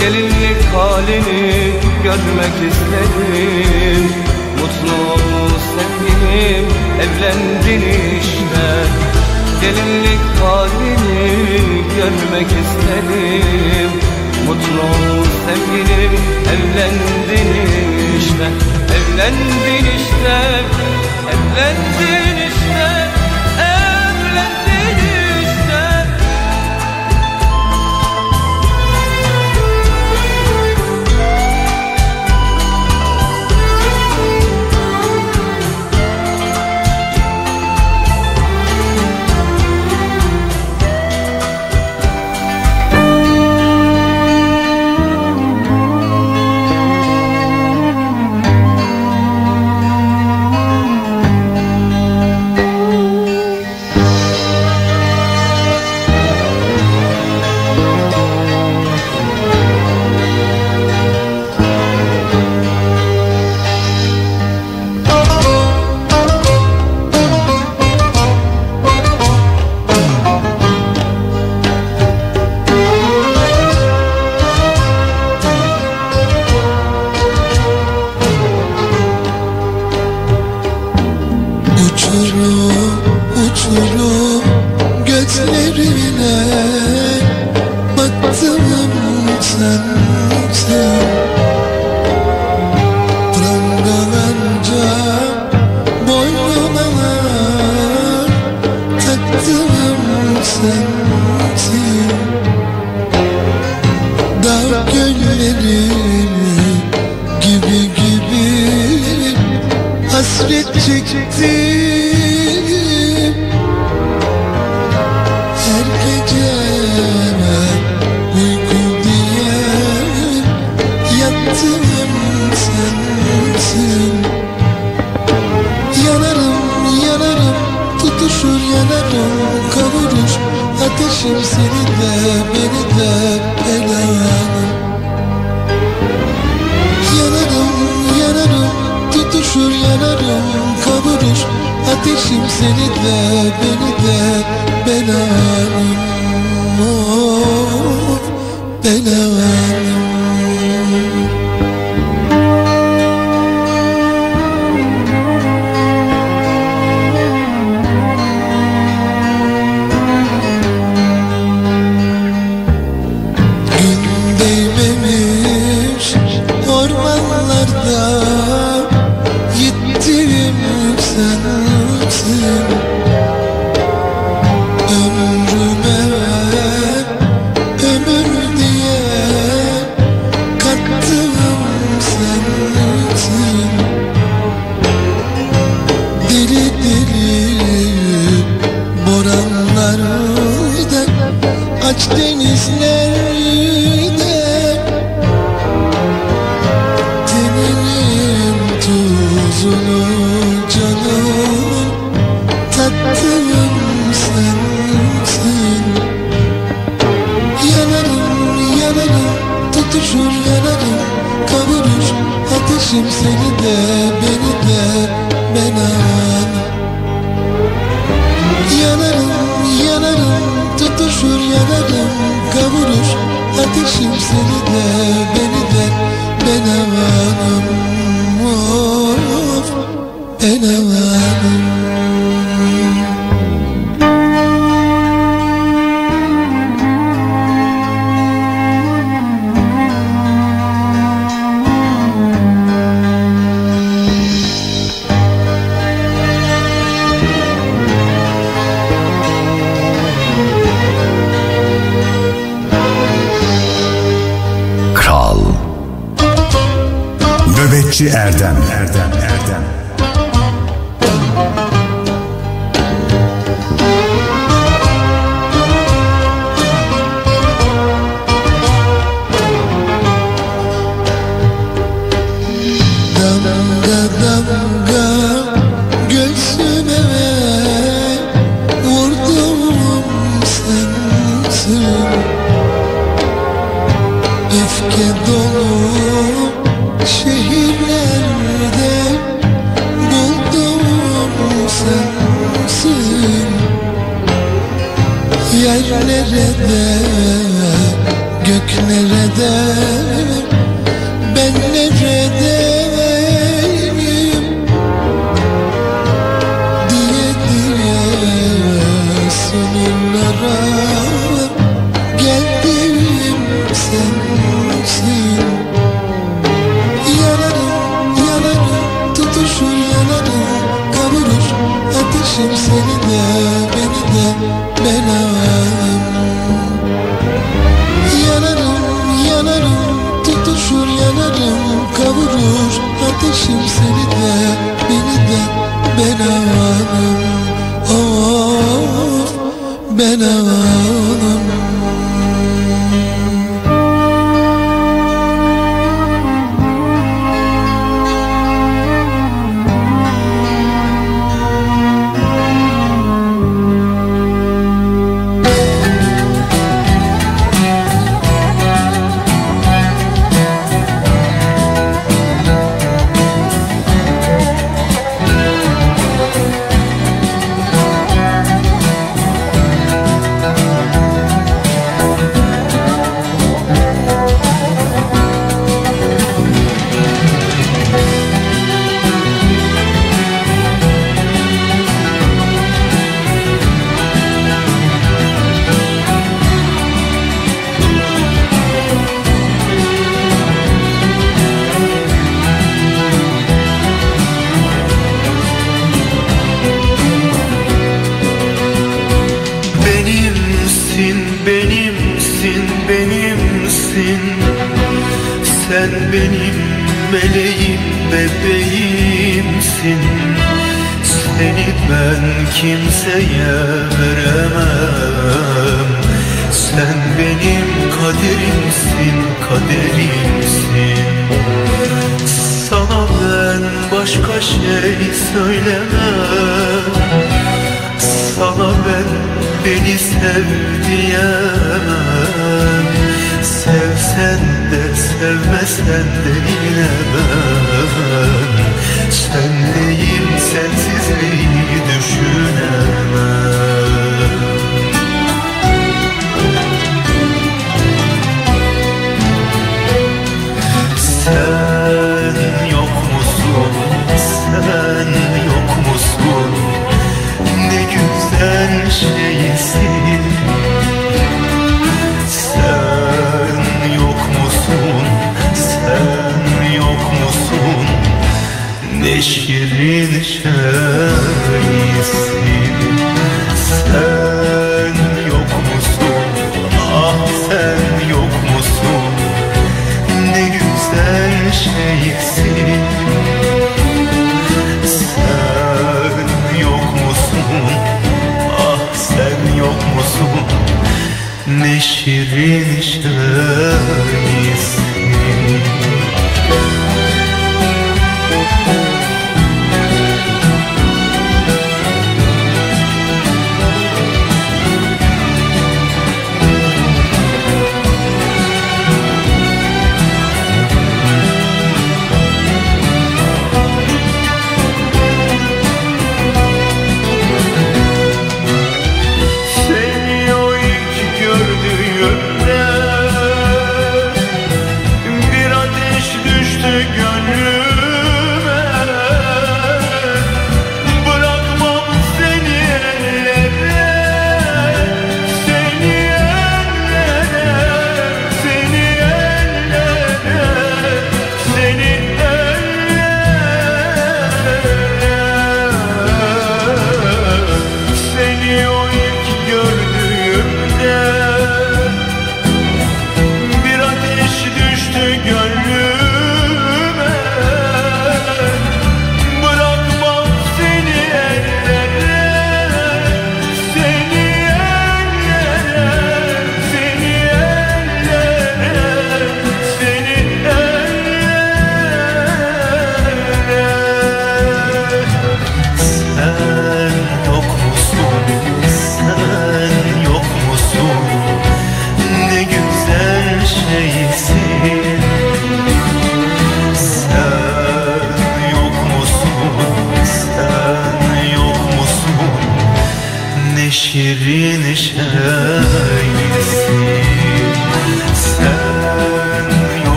Gelinlik halini görmek istedim. Mutlu ol evlendin işte. Gelinlik halini görmek istedim. Mutlu ol sevgilim evlendin işte Evlendin işte Evlendin işte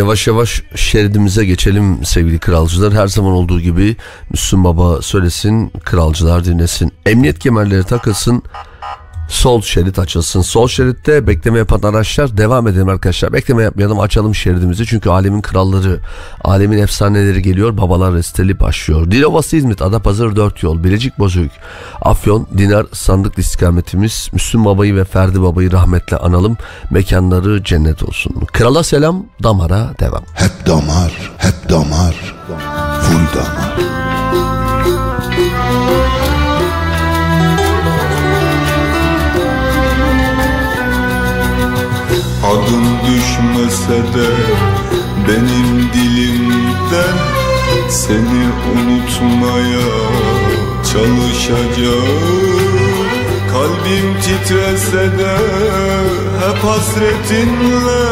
yavaş yavaş şeridimize geçelim sevgili kralcılar. Her zaman olduğu gibi Müslüm Baba söylesin, kralcılar dinlesin. Emniyet kemerleri takılsın, sol şerit açılsın. Sol şeritte bekleme yapan araçlar devam edelim arkadaşlar. Bekleme yapmayalım açalım şeridimizi. Çünkü alemin kralları, alemin efsaneleri geliyor. Babalar resteli başlıyor. Dilovası İzmit, Adapazarı 4 yol, Bilecik Bozüyük, Afyon, Dinar, Sandıklı istikametimiz. Müslüm Baba'yı ve Ferdi Baba'yı rahmetle analım. Mekanları cennet olsun. Krala selam, damara devam. Hep damar, hep damar, full damar. Adın düşmese de benim dilimden Seni unutmaya çalışacağım Kalbim titrese de hep hasretinle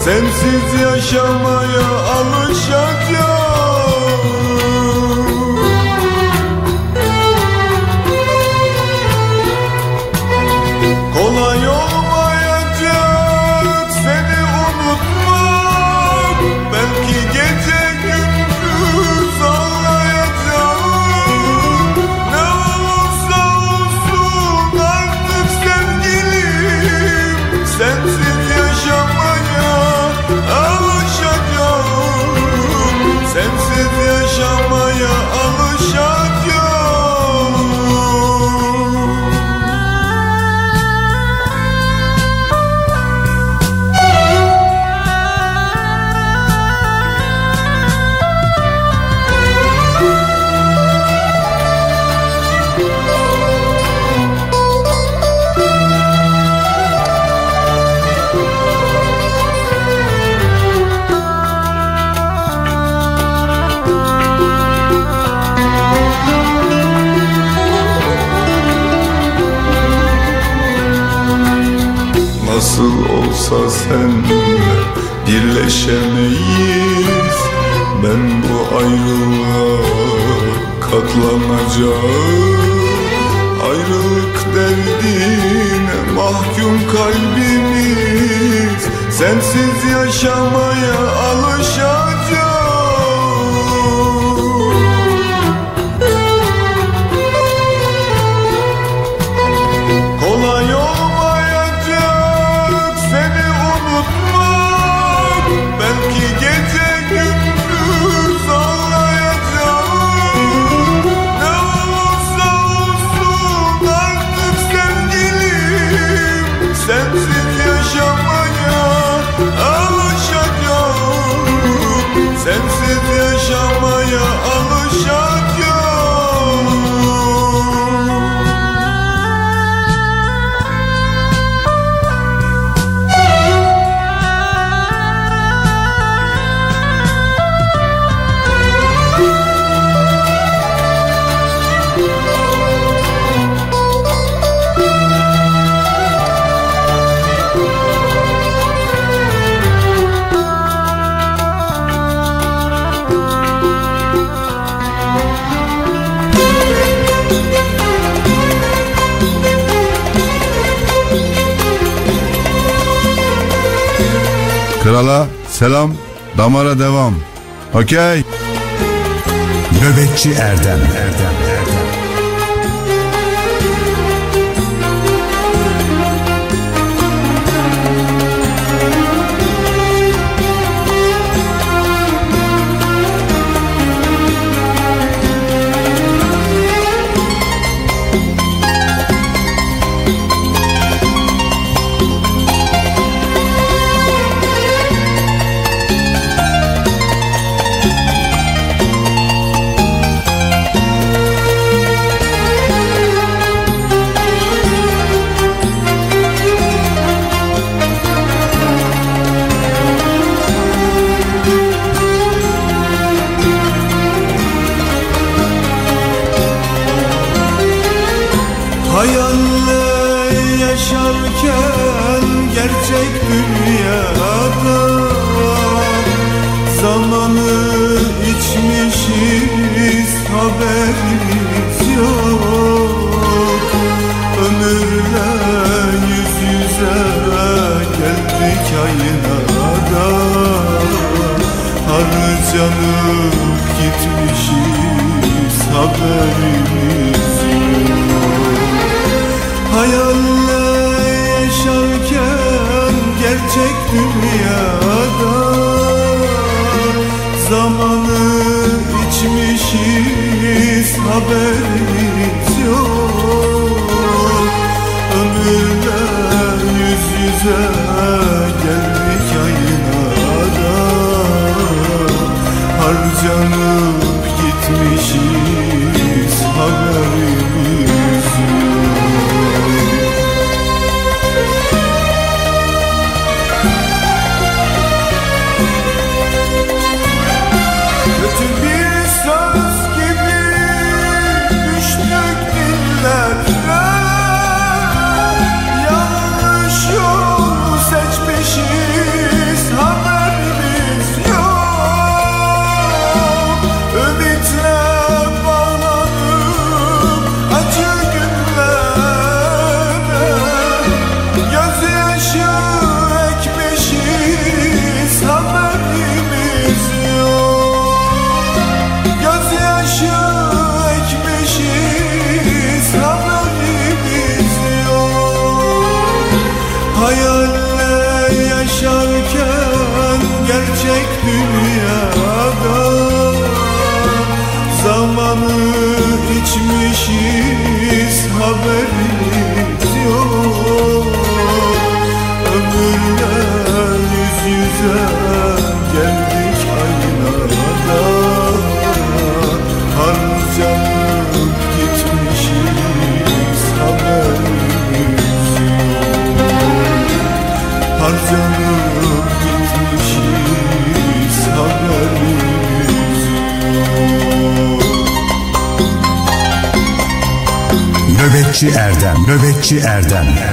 Sensiz yaşamaya alışacağım Sensiz yaşamaya olsa senle birleşemeyiz. Ben bu ayrılığa katlanacağım. Ayrılık derdine mahkum kalbimiz. Sensiz yaşamaya alışan Krala selam, damara devam. Okey. Nöbetçi Erdem, Erdem, Erdem. Nöbetçi Erdem.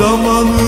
Zamanı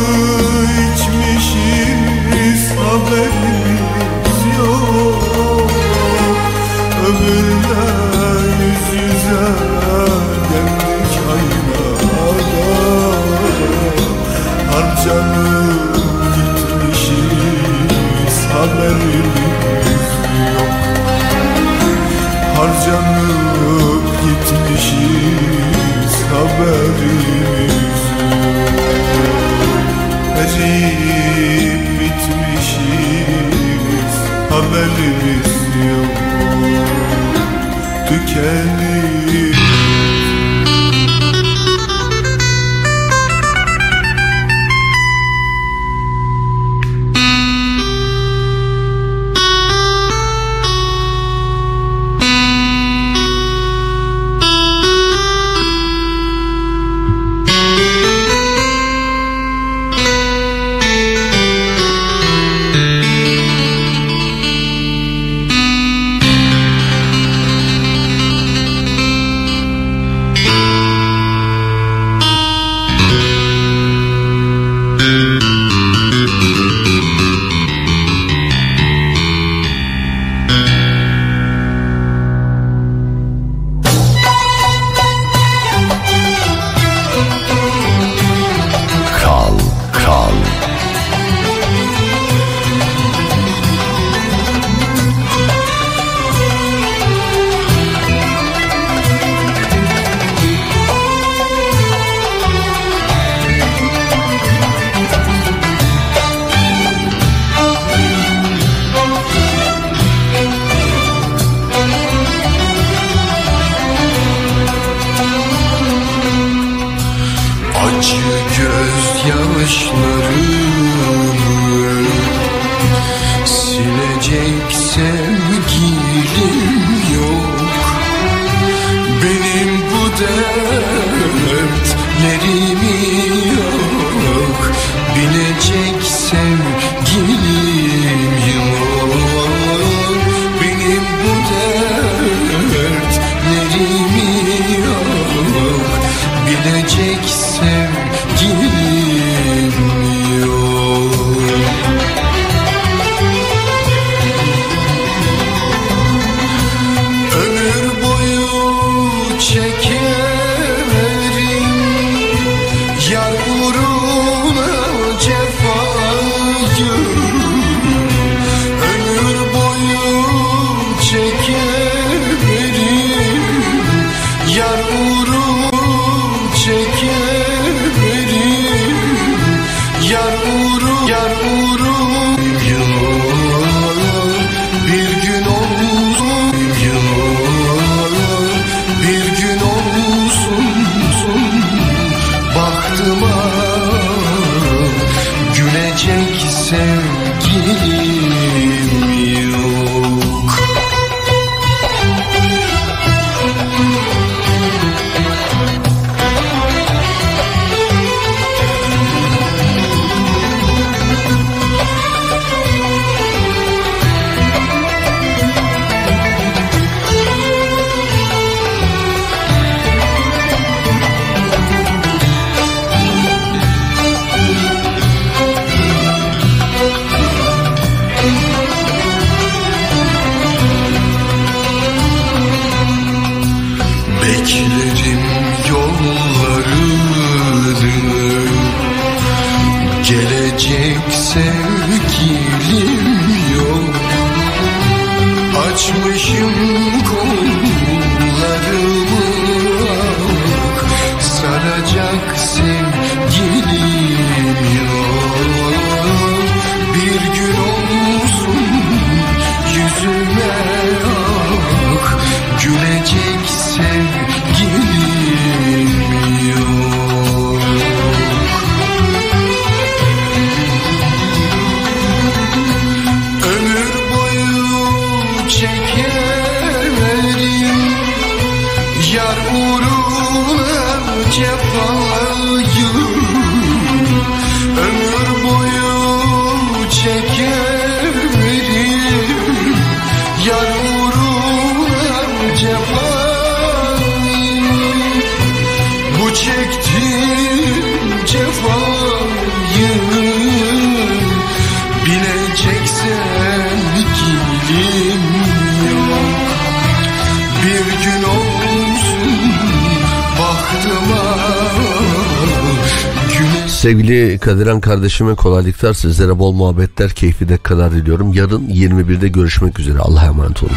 Kadiran kardeşime kolaylıklar sizlere bol muhabbetler keyfi dakikalar diliyorum. Yarın 21'de görüşmek üzere. Allah'a emanet olun.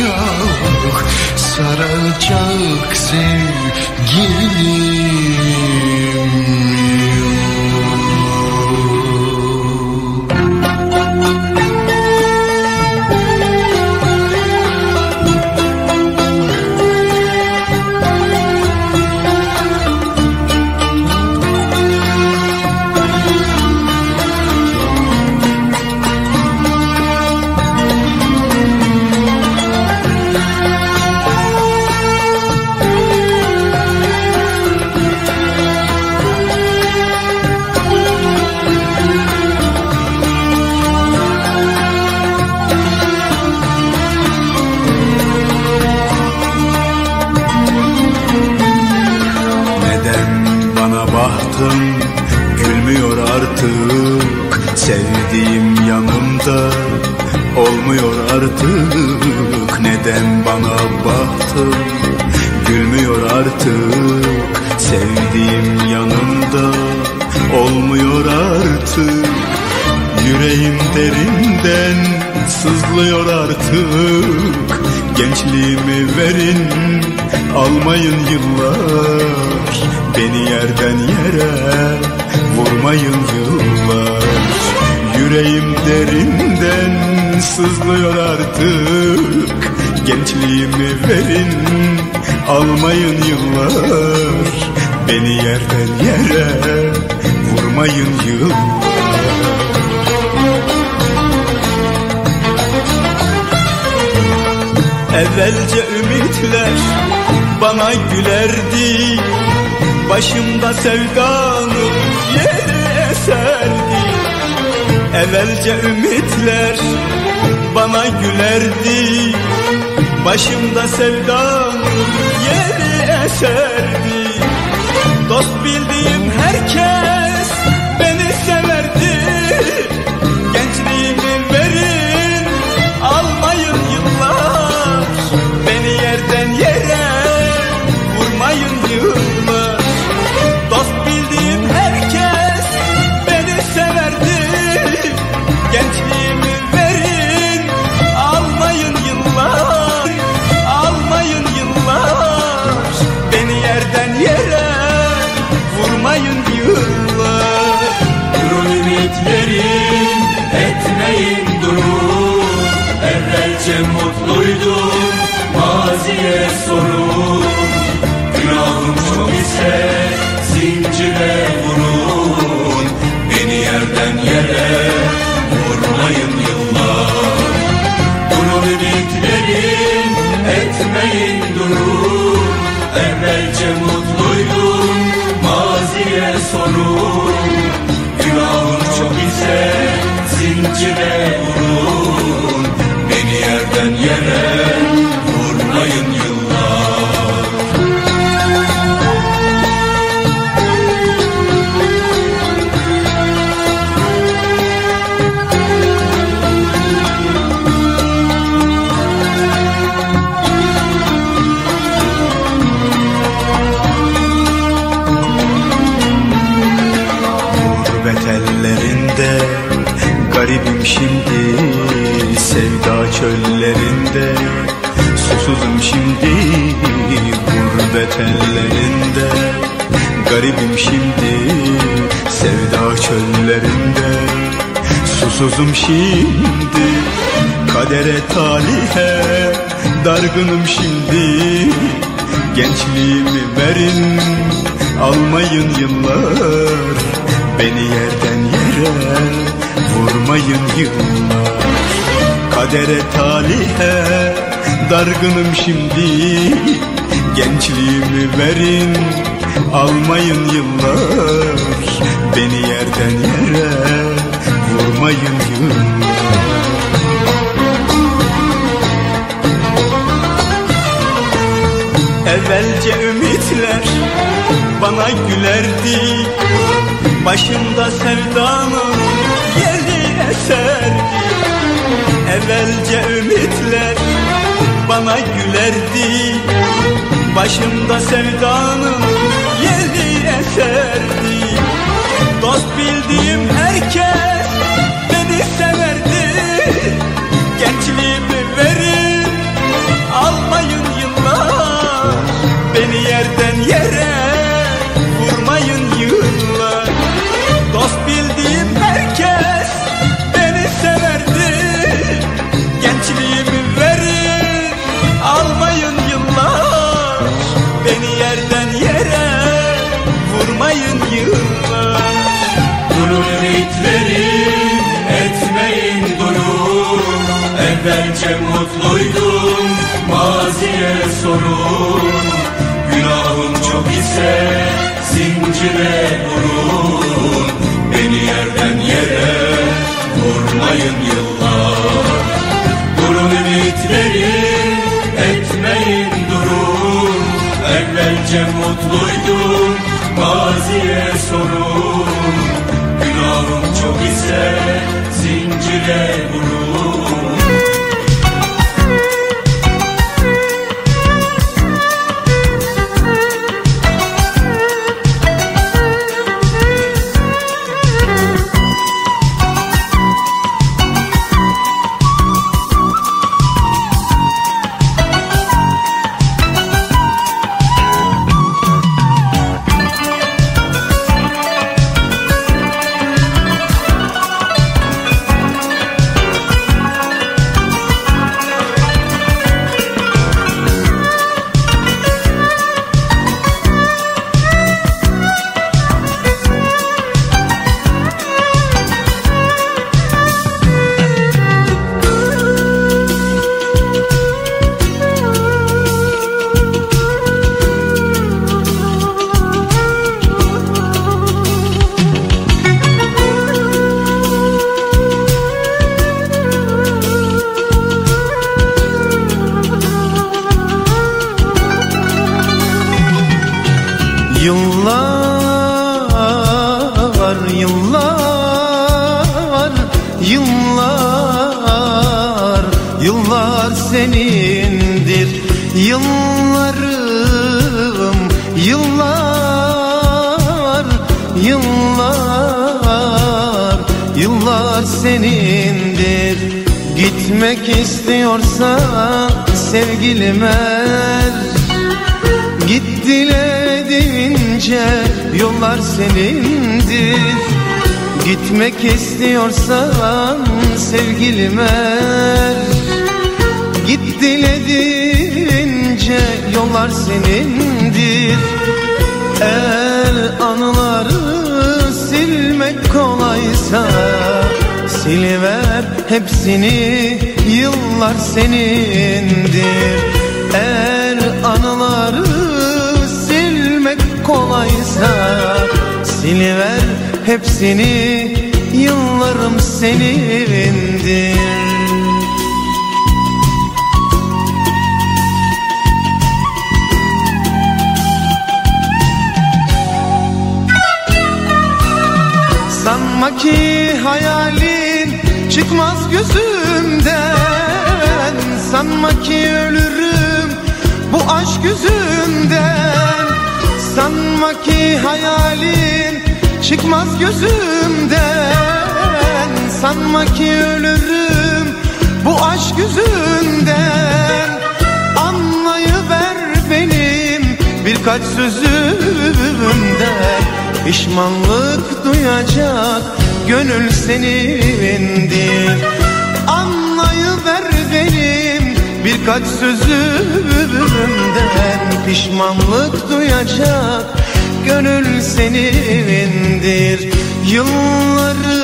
Yok saracak sevgilim gülmüyor artık. Sevdiğim yanımda olmuyor artık. Yüreğim derinden sızlıyor artık. Gençliğimi verin almayın yıllar. Beni yerden yere vurmayın yıllar. Yüreğim derinden sızlıyor artık Gençliğimi verin almayın yıllar. Beni yerden yere vurmayın yıllar. Evvelce ümitler bana gülerdi. Başımda sevdanın yeri eserdi. Evvelce ümitler bana gülerdi Başımda sevdanın yeri eserdi. Dost bildiğim herkes Gençken mutluydum maziye sorun. Günahım çok ise zincire vurun. Beni yerden yere vurmayın yıllar. Durun ümitlerim etmeyin durun. Evvelce mutluydum maziye sorun. Günahım çok ise zincire vurun. Çöllerinde Susuzum şimdi Gurbet ellerinde. Garibim şimdi Sevda çöllerinde Susuzum şimdi Kadere talihe. Dargınım şimdi Gençliğimi verin Almayın yıllar Beni yerden yere Vurmayın yıllar Kadere talihe Dargınım şimdi. Gençliğimi verin Almayın yıllar. Beni yerden yere Vurmayın yıllar. Evvelce ümitler bana gülerdi. Başımda sevdanın yeli eserdi Evvelce ümitler bana gülerdi. Başımda sevdanın yeli eserdi. Dost bildiğim herkes beni severdi. Gençliğimi verin almayın yıllar. Beni yerden yere Durun ümitlerim etmeyin durun Evvelce mutluydum maziye sorun. Günahım çok ise zincire vurun. Beni yerden yere vurmayın yıllar. Durun ümitlerim etmeyin durun. Evvelce mutluydum maziye sorun çok ise zincire vurun yıllar senindir. Eğer anıları silmek kolaysa Siliver hepsini yıllarım senindir. Sanma ki hayalin çıkmaz gözümden Sanma ki ölürüm bu aşk yüzünden. Sanma ki hayalin çıkmaz gözümden. Sanma ki ölürüm bu aşk yüzünden. Anlayıver benim birkaç sözümden. Pişmanlık duyacak gönül senindir. Anlayıver Birkaç sözümden pişmanlık duyacak. Gönül senindir. Yılları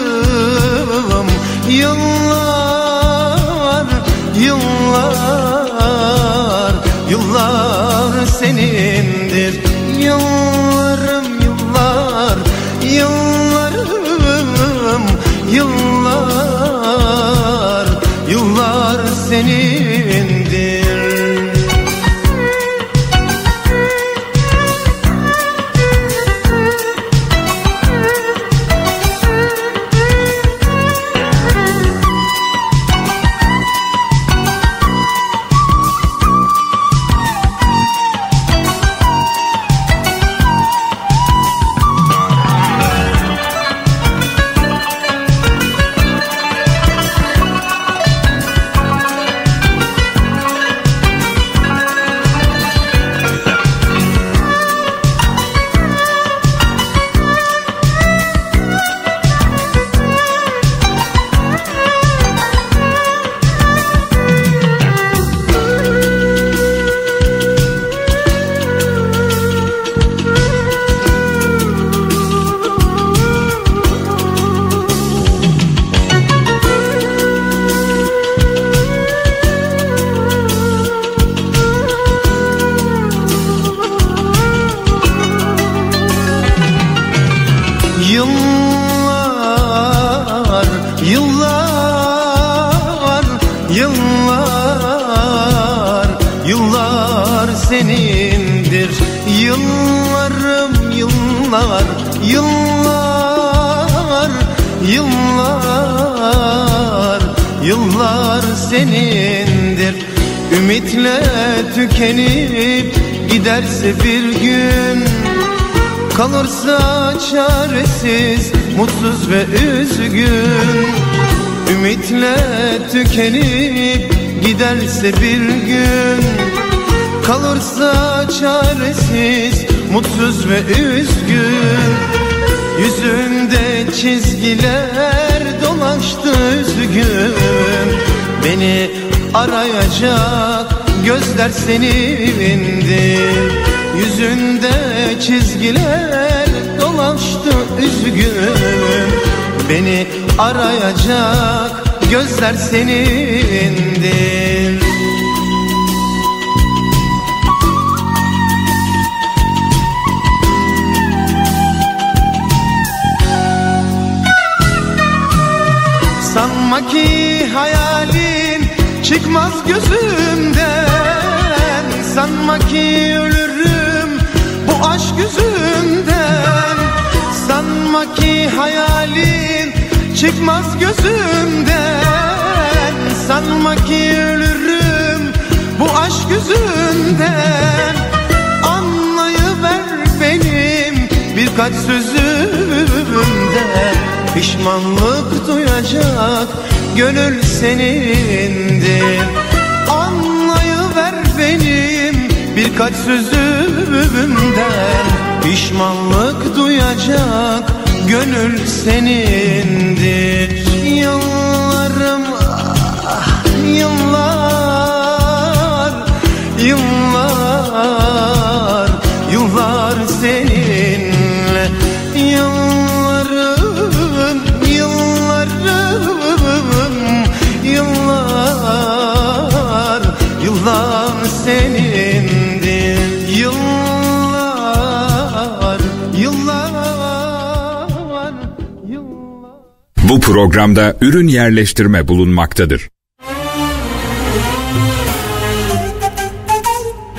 alanında ürün yerleştirme bulunmaktadır.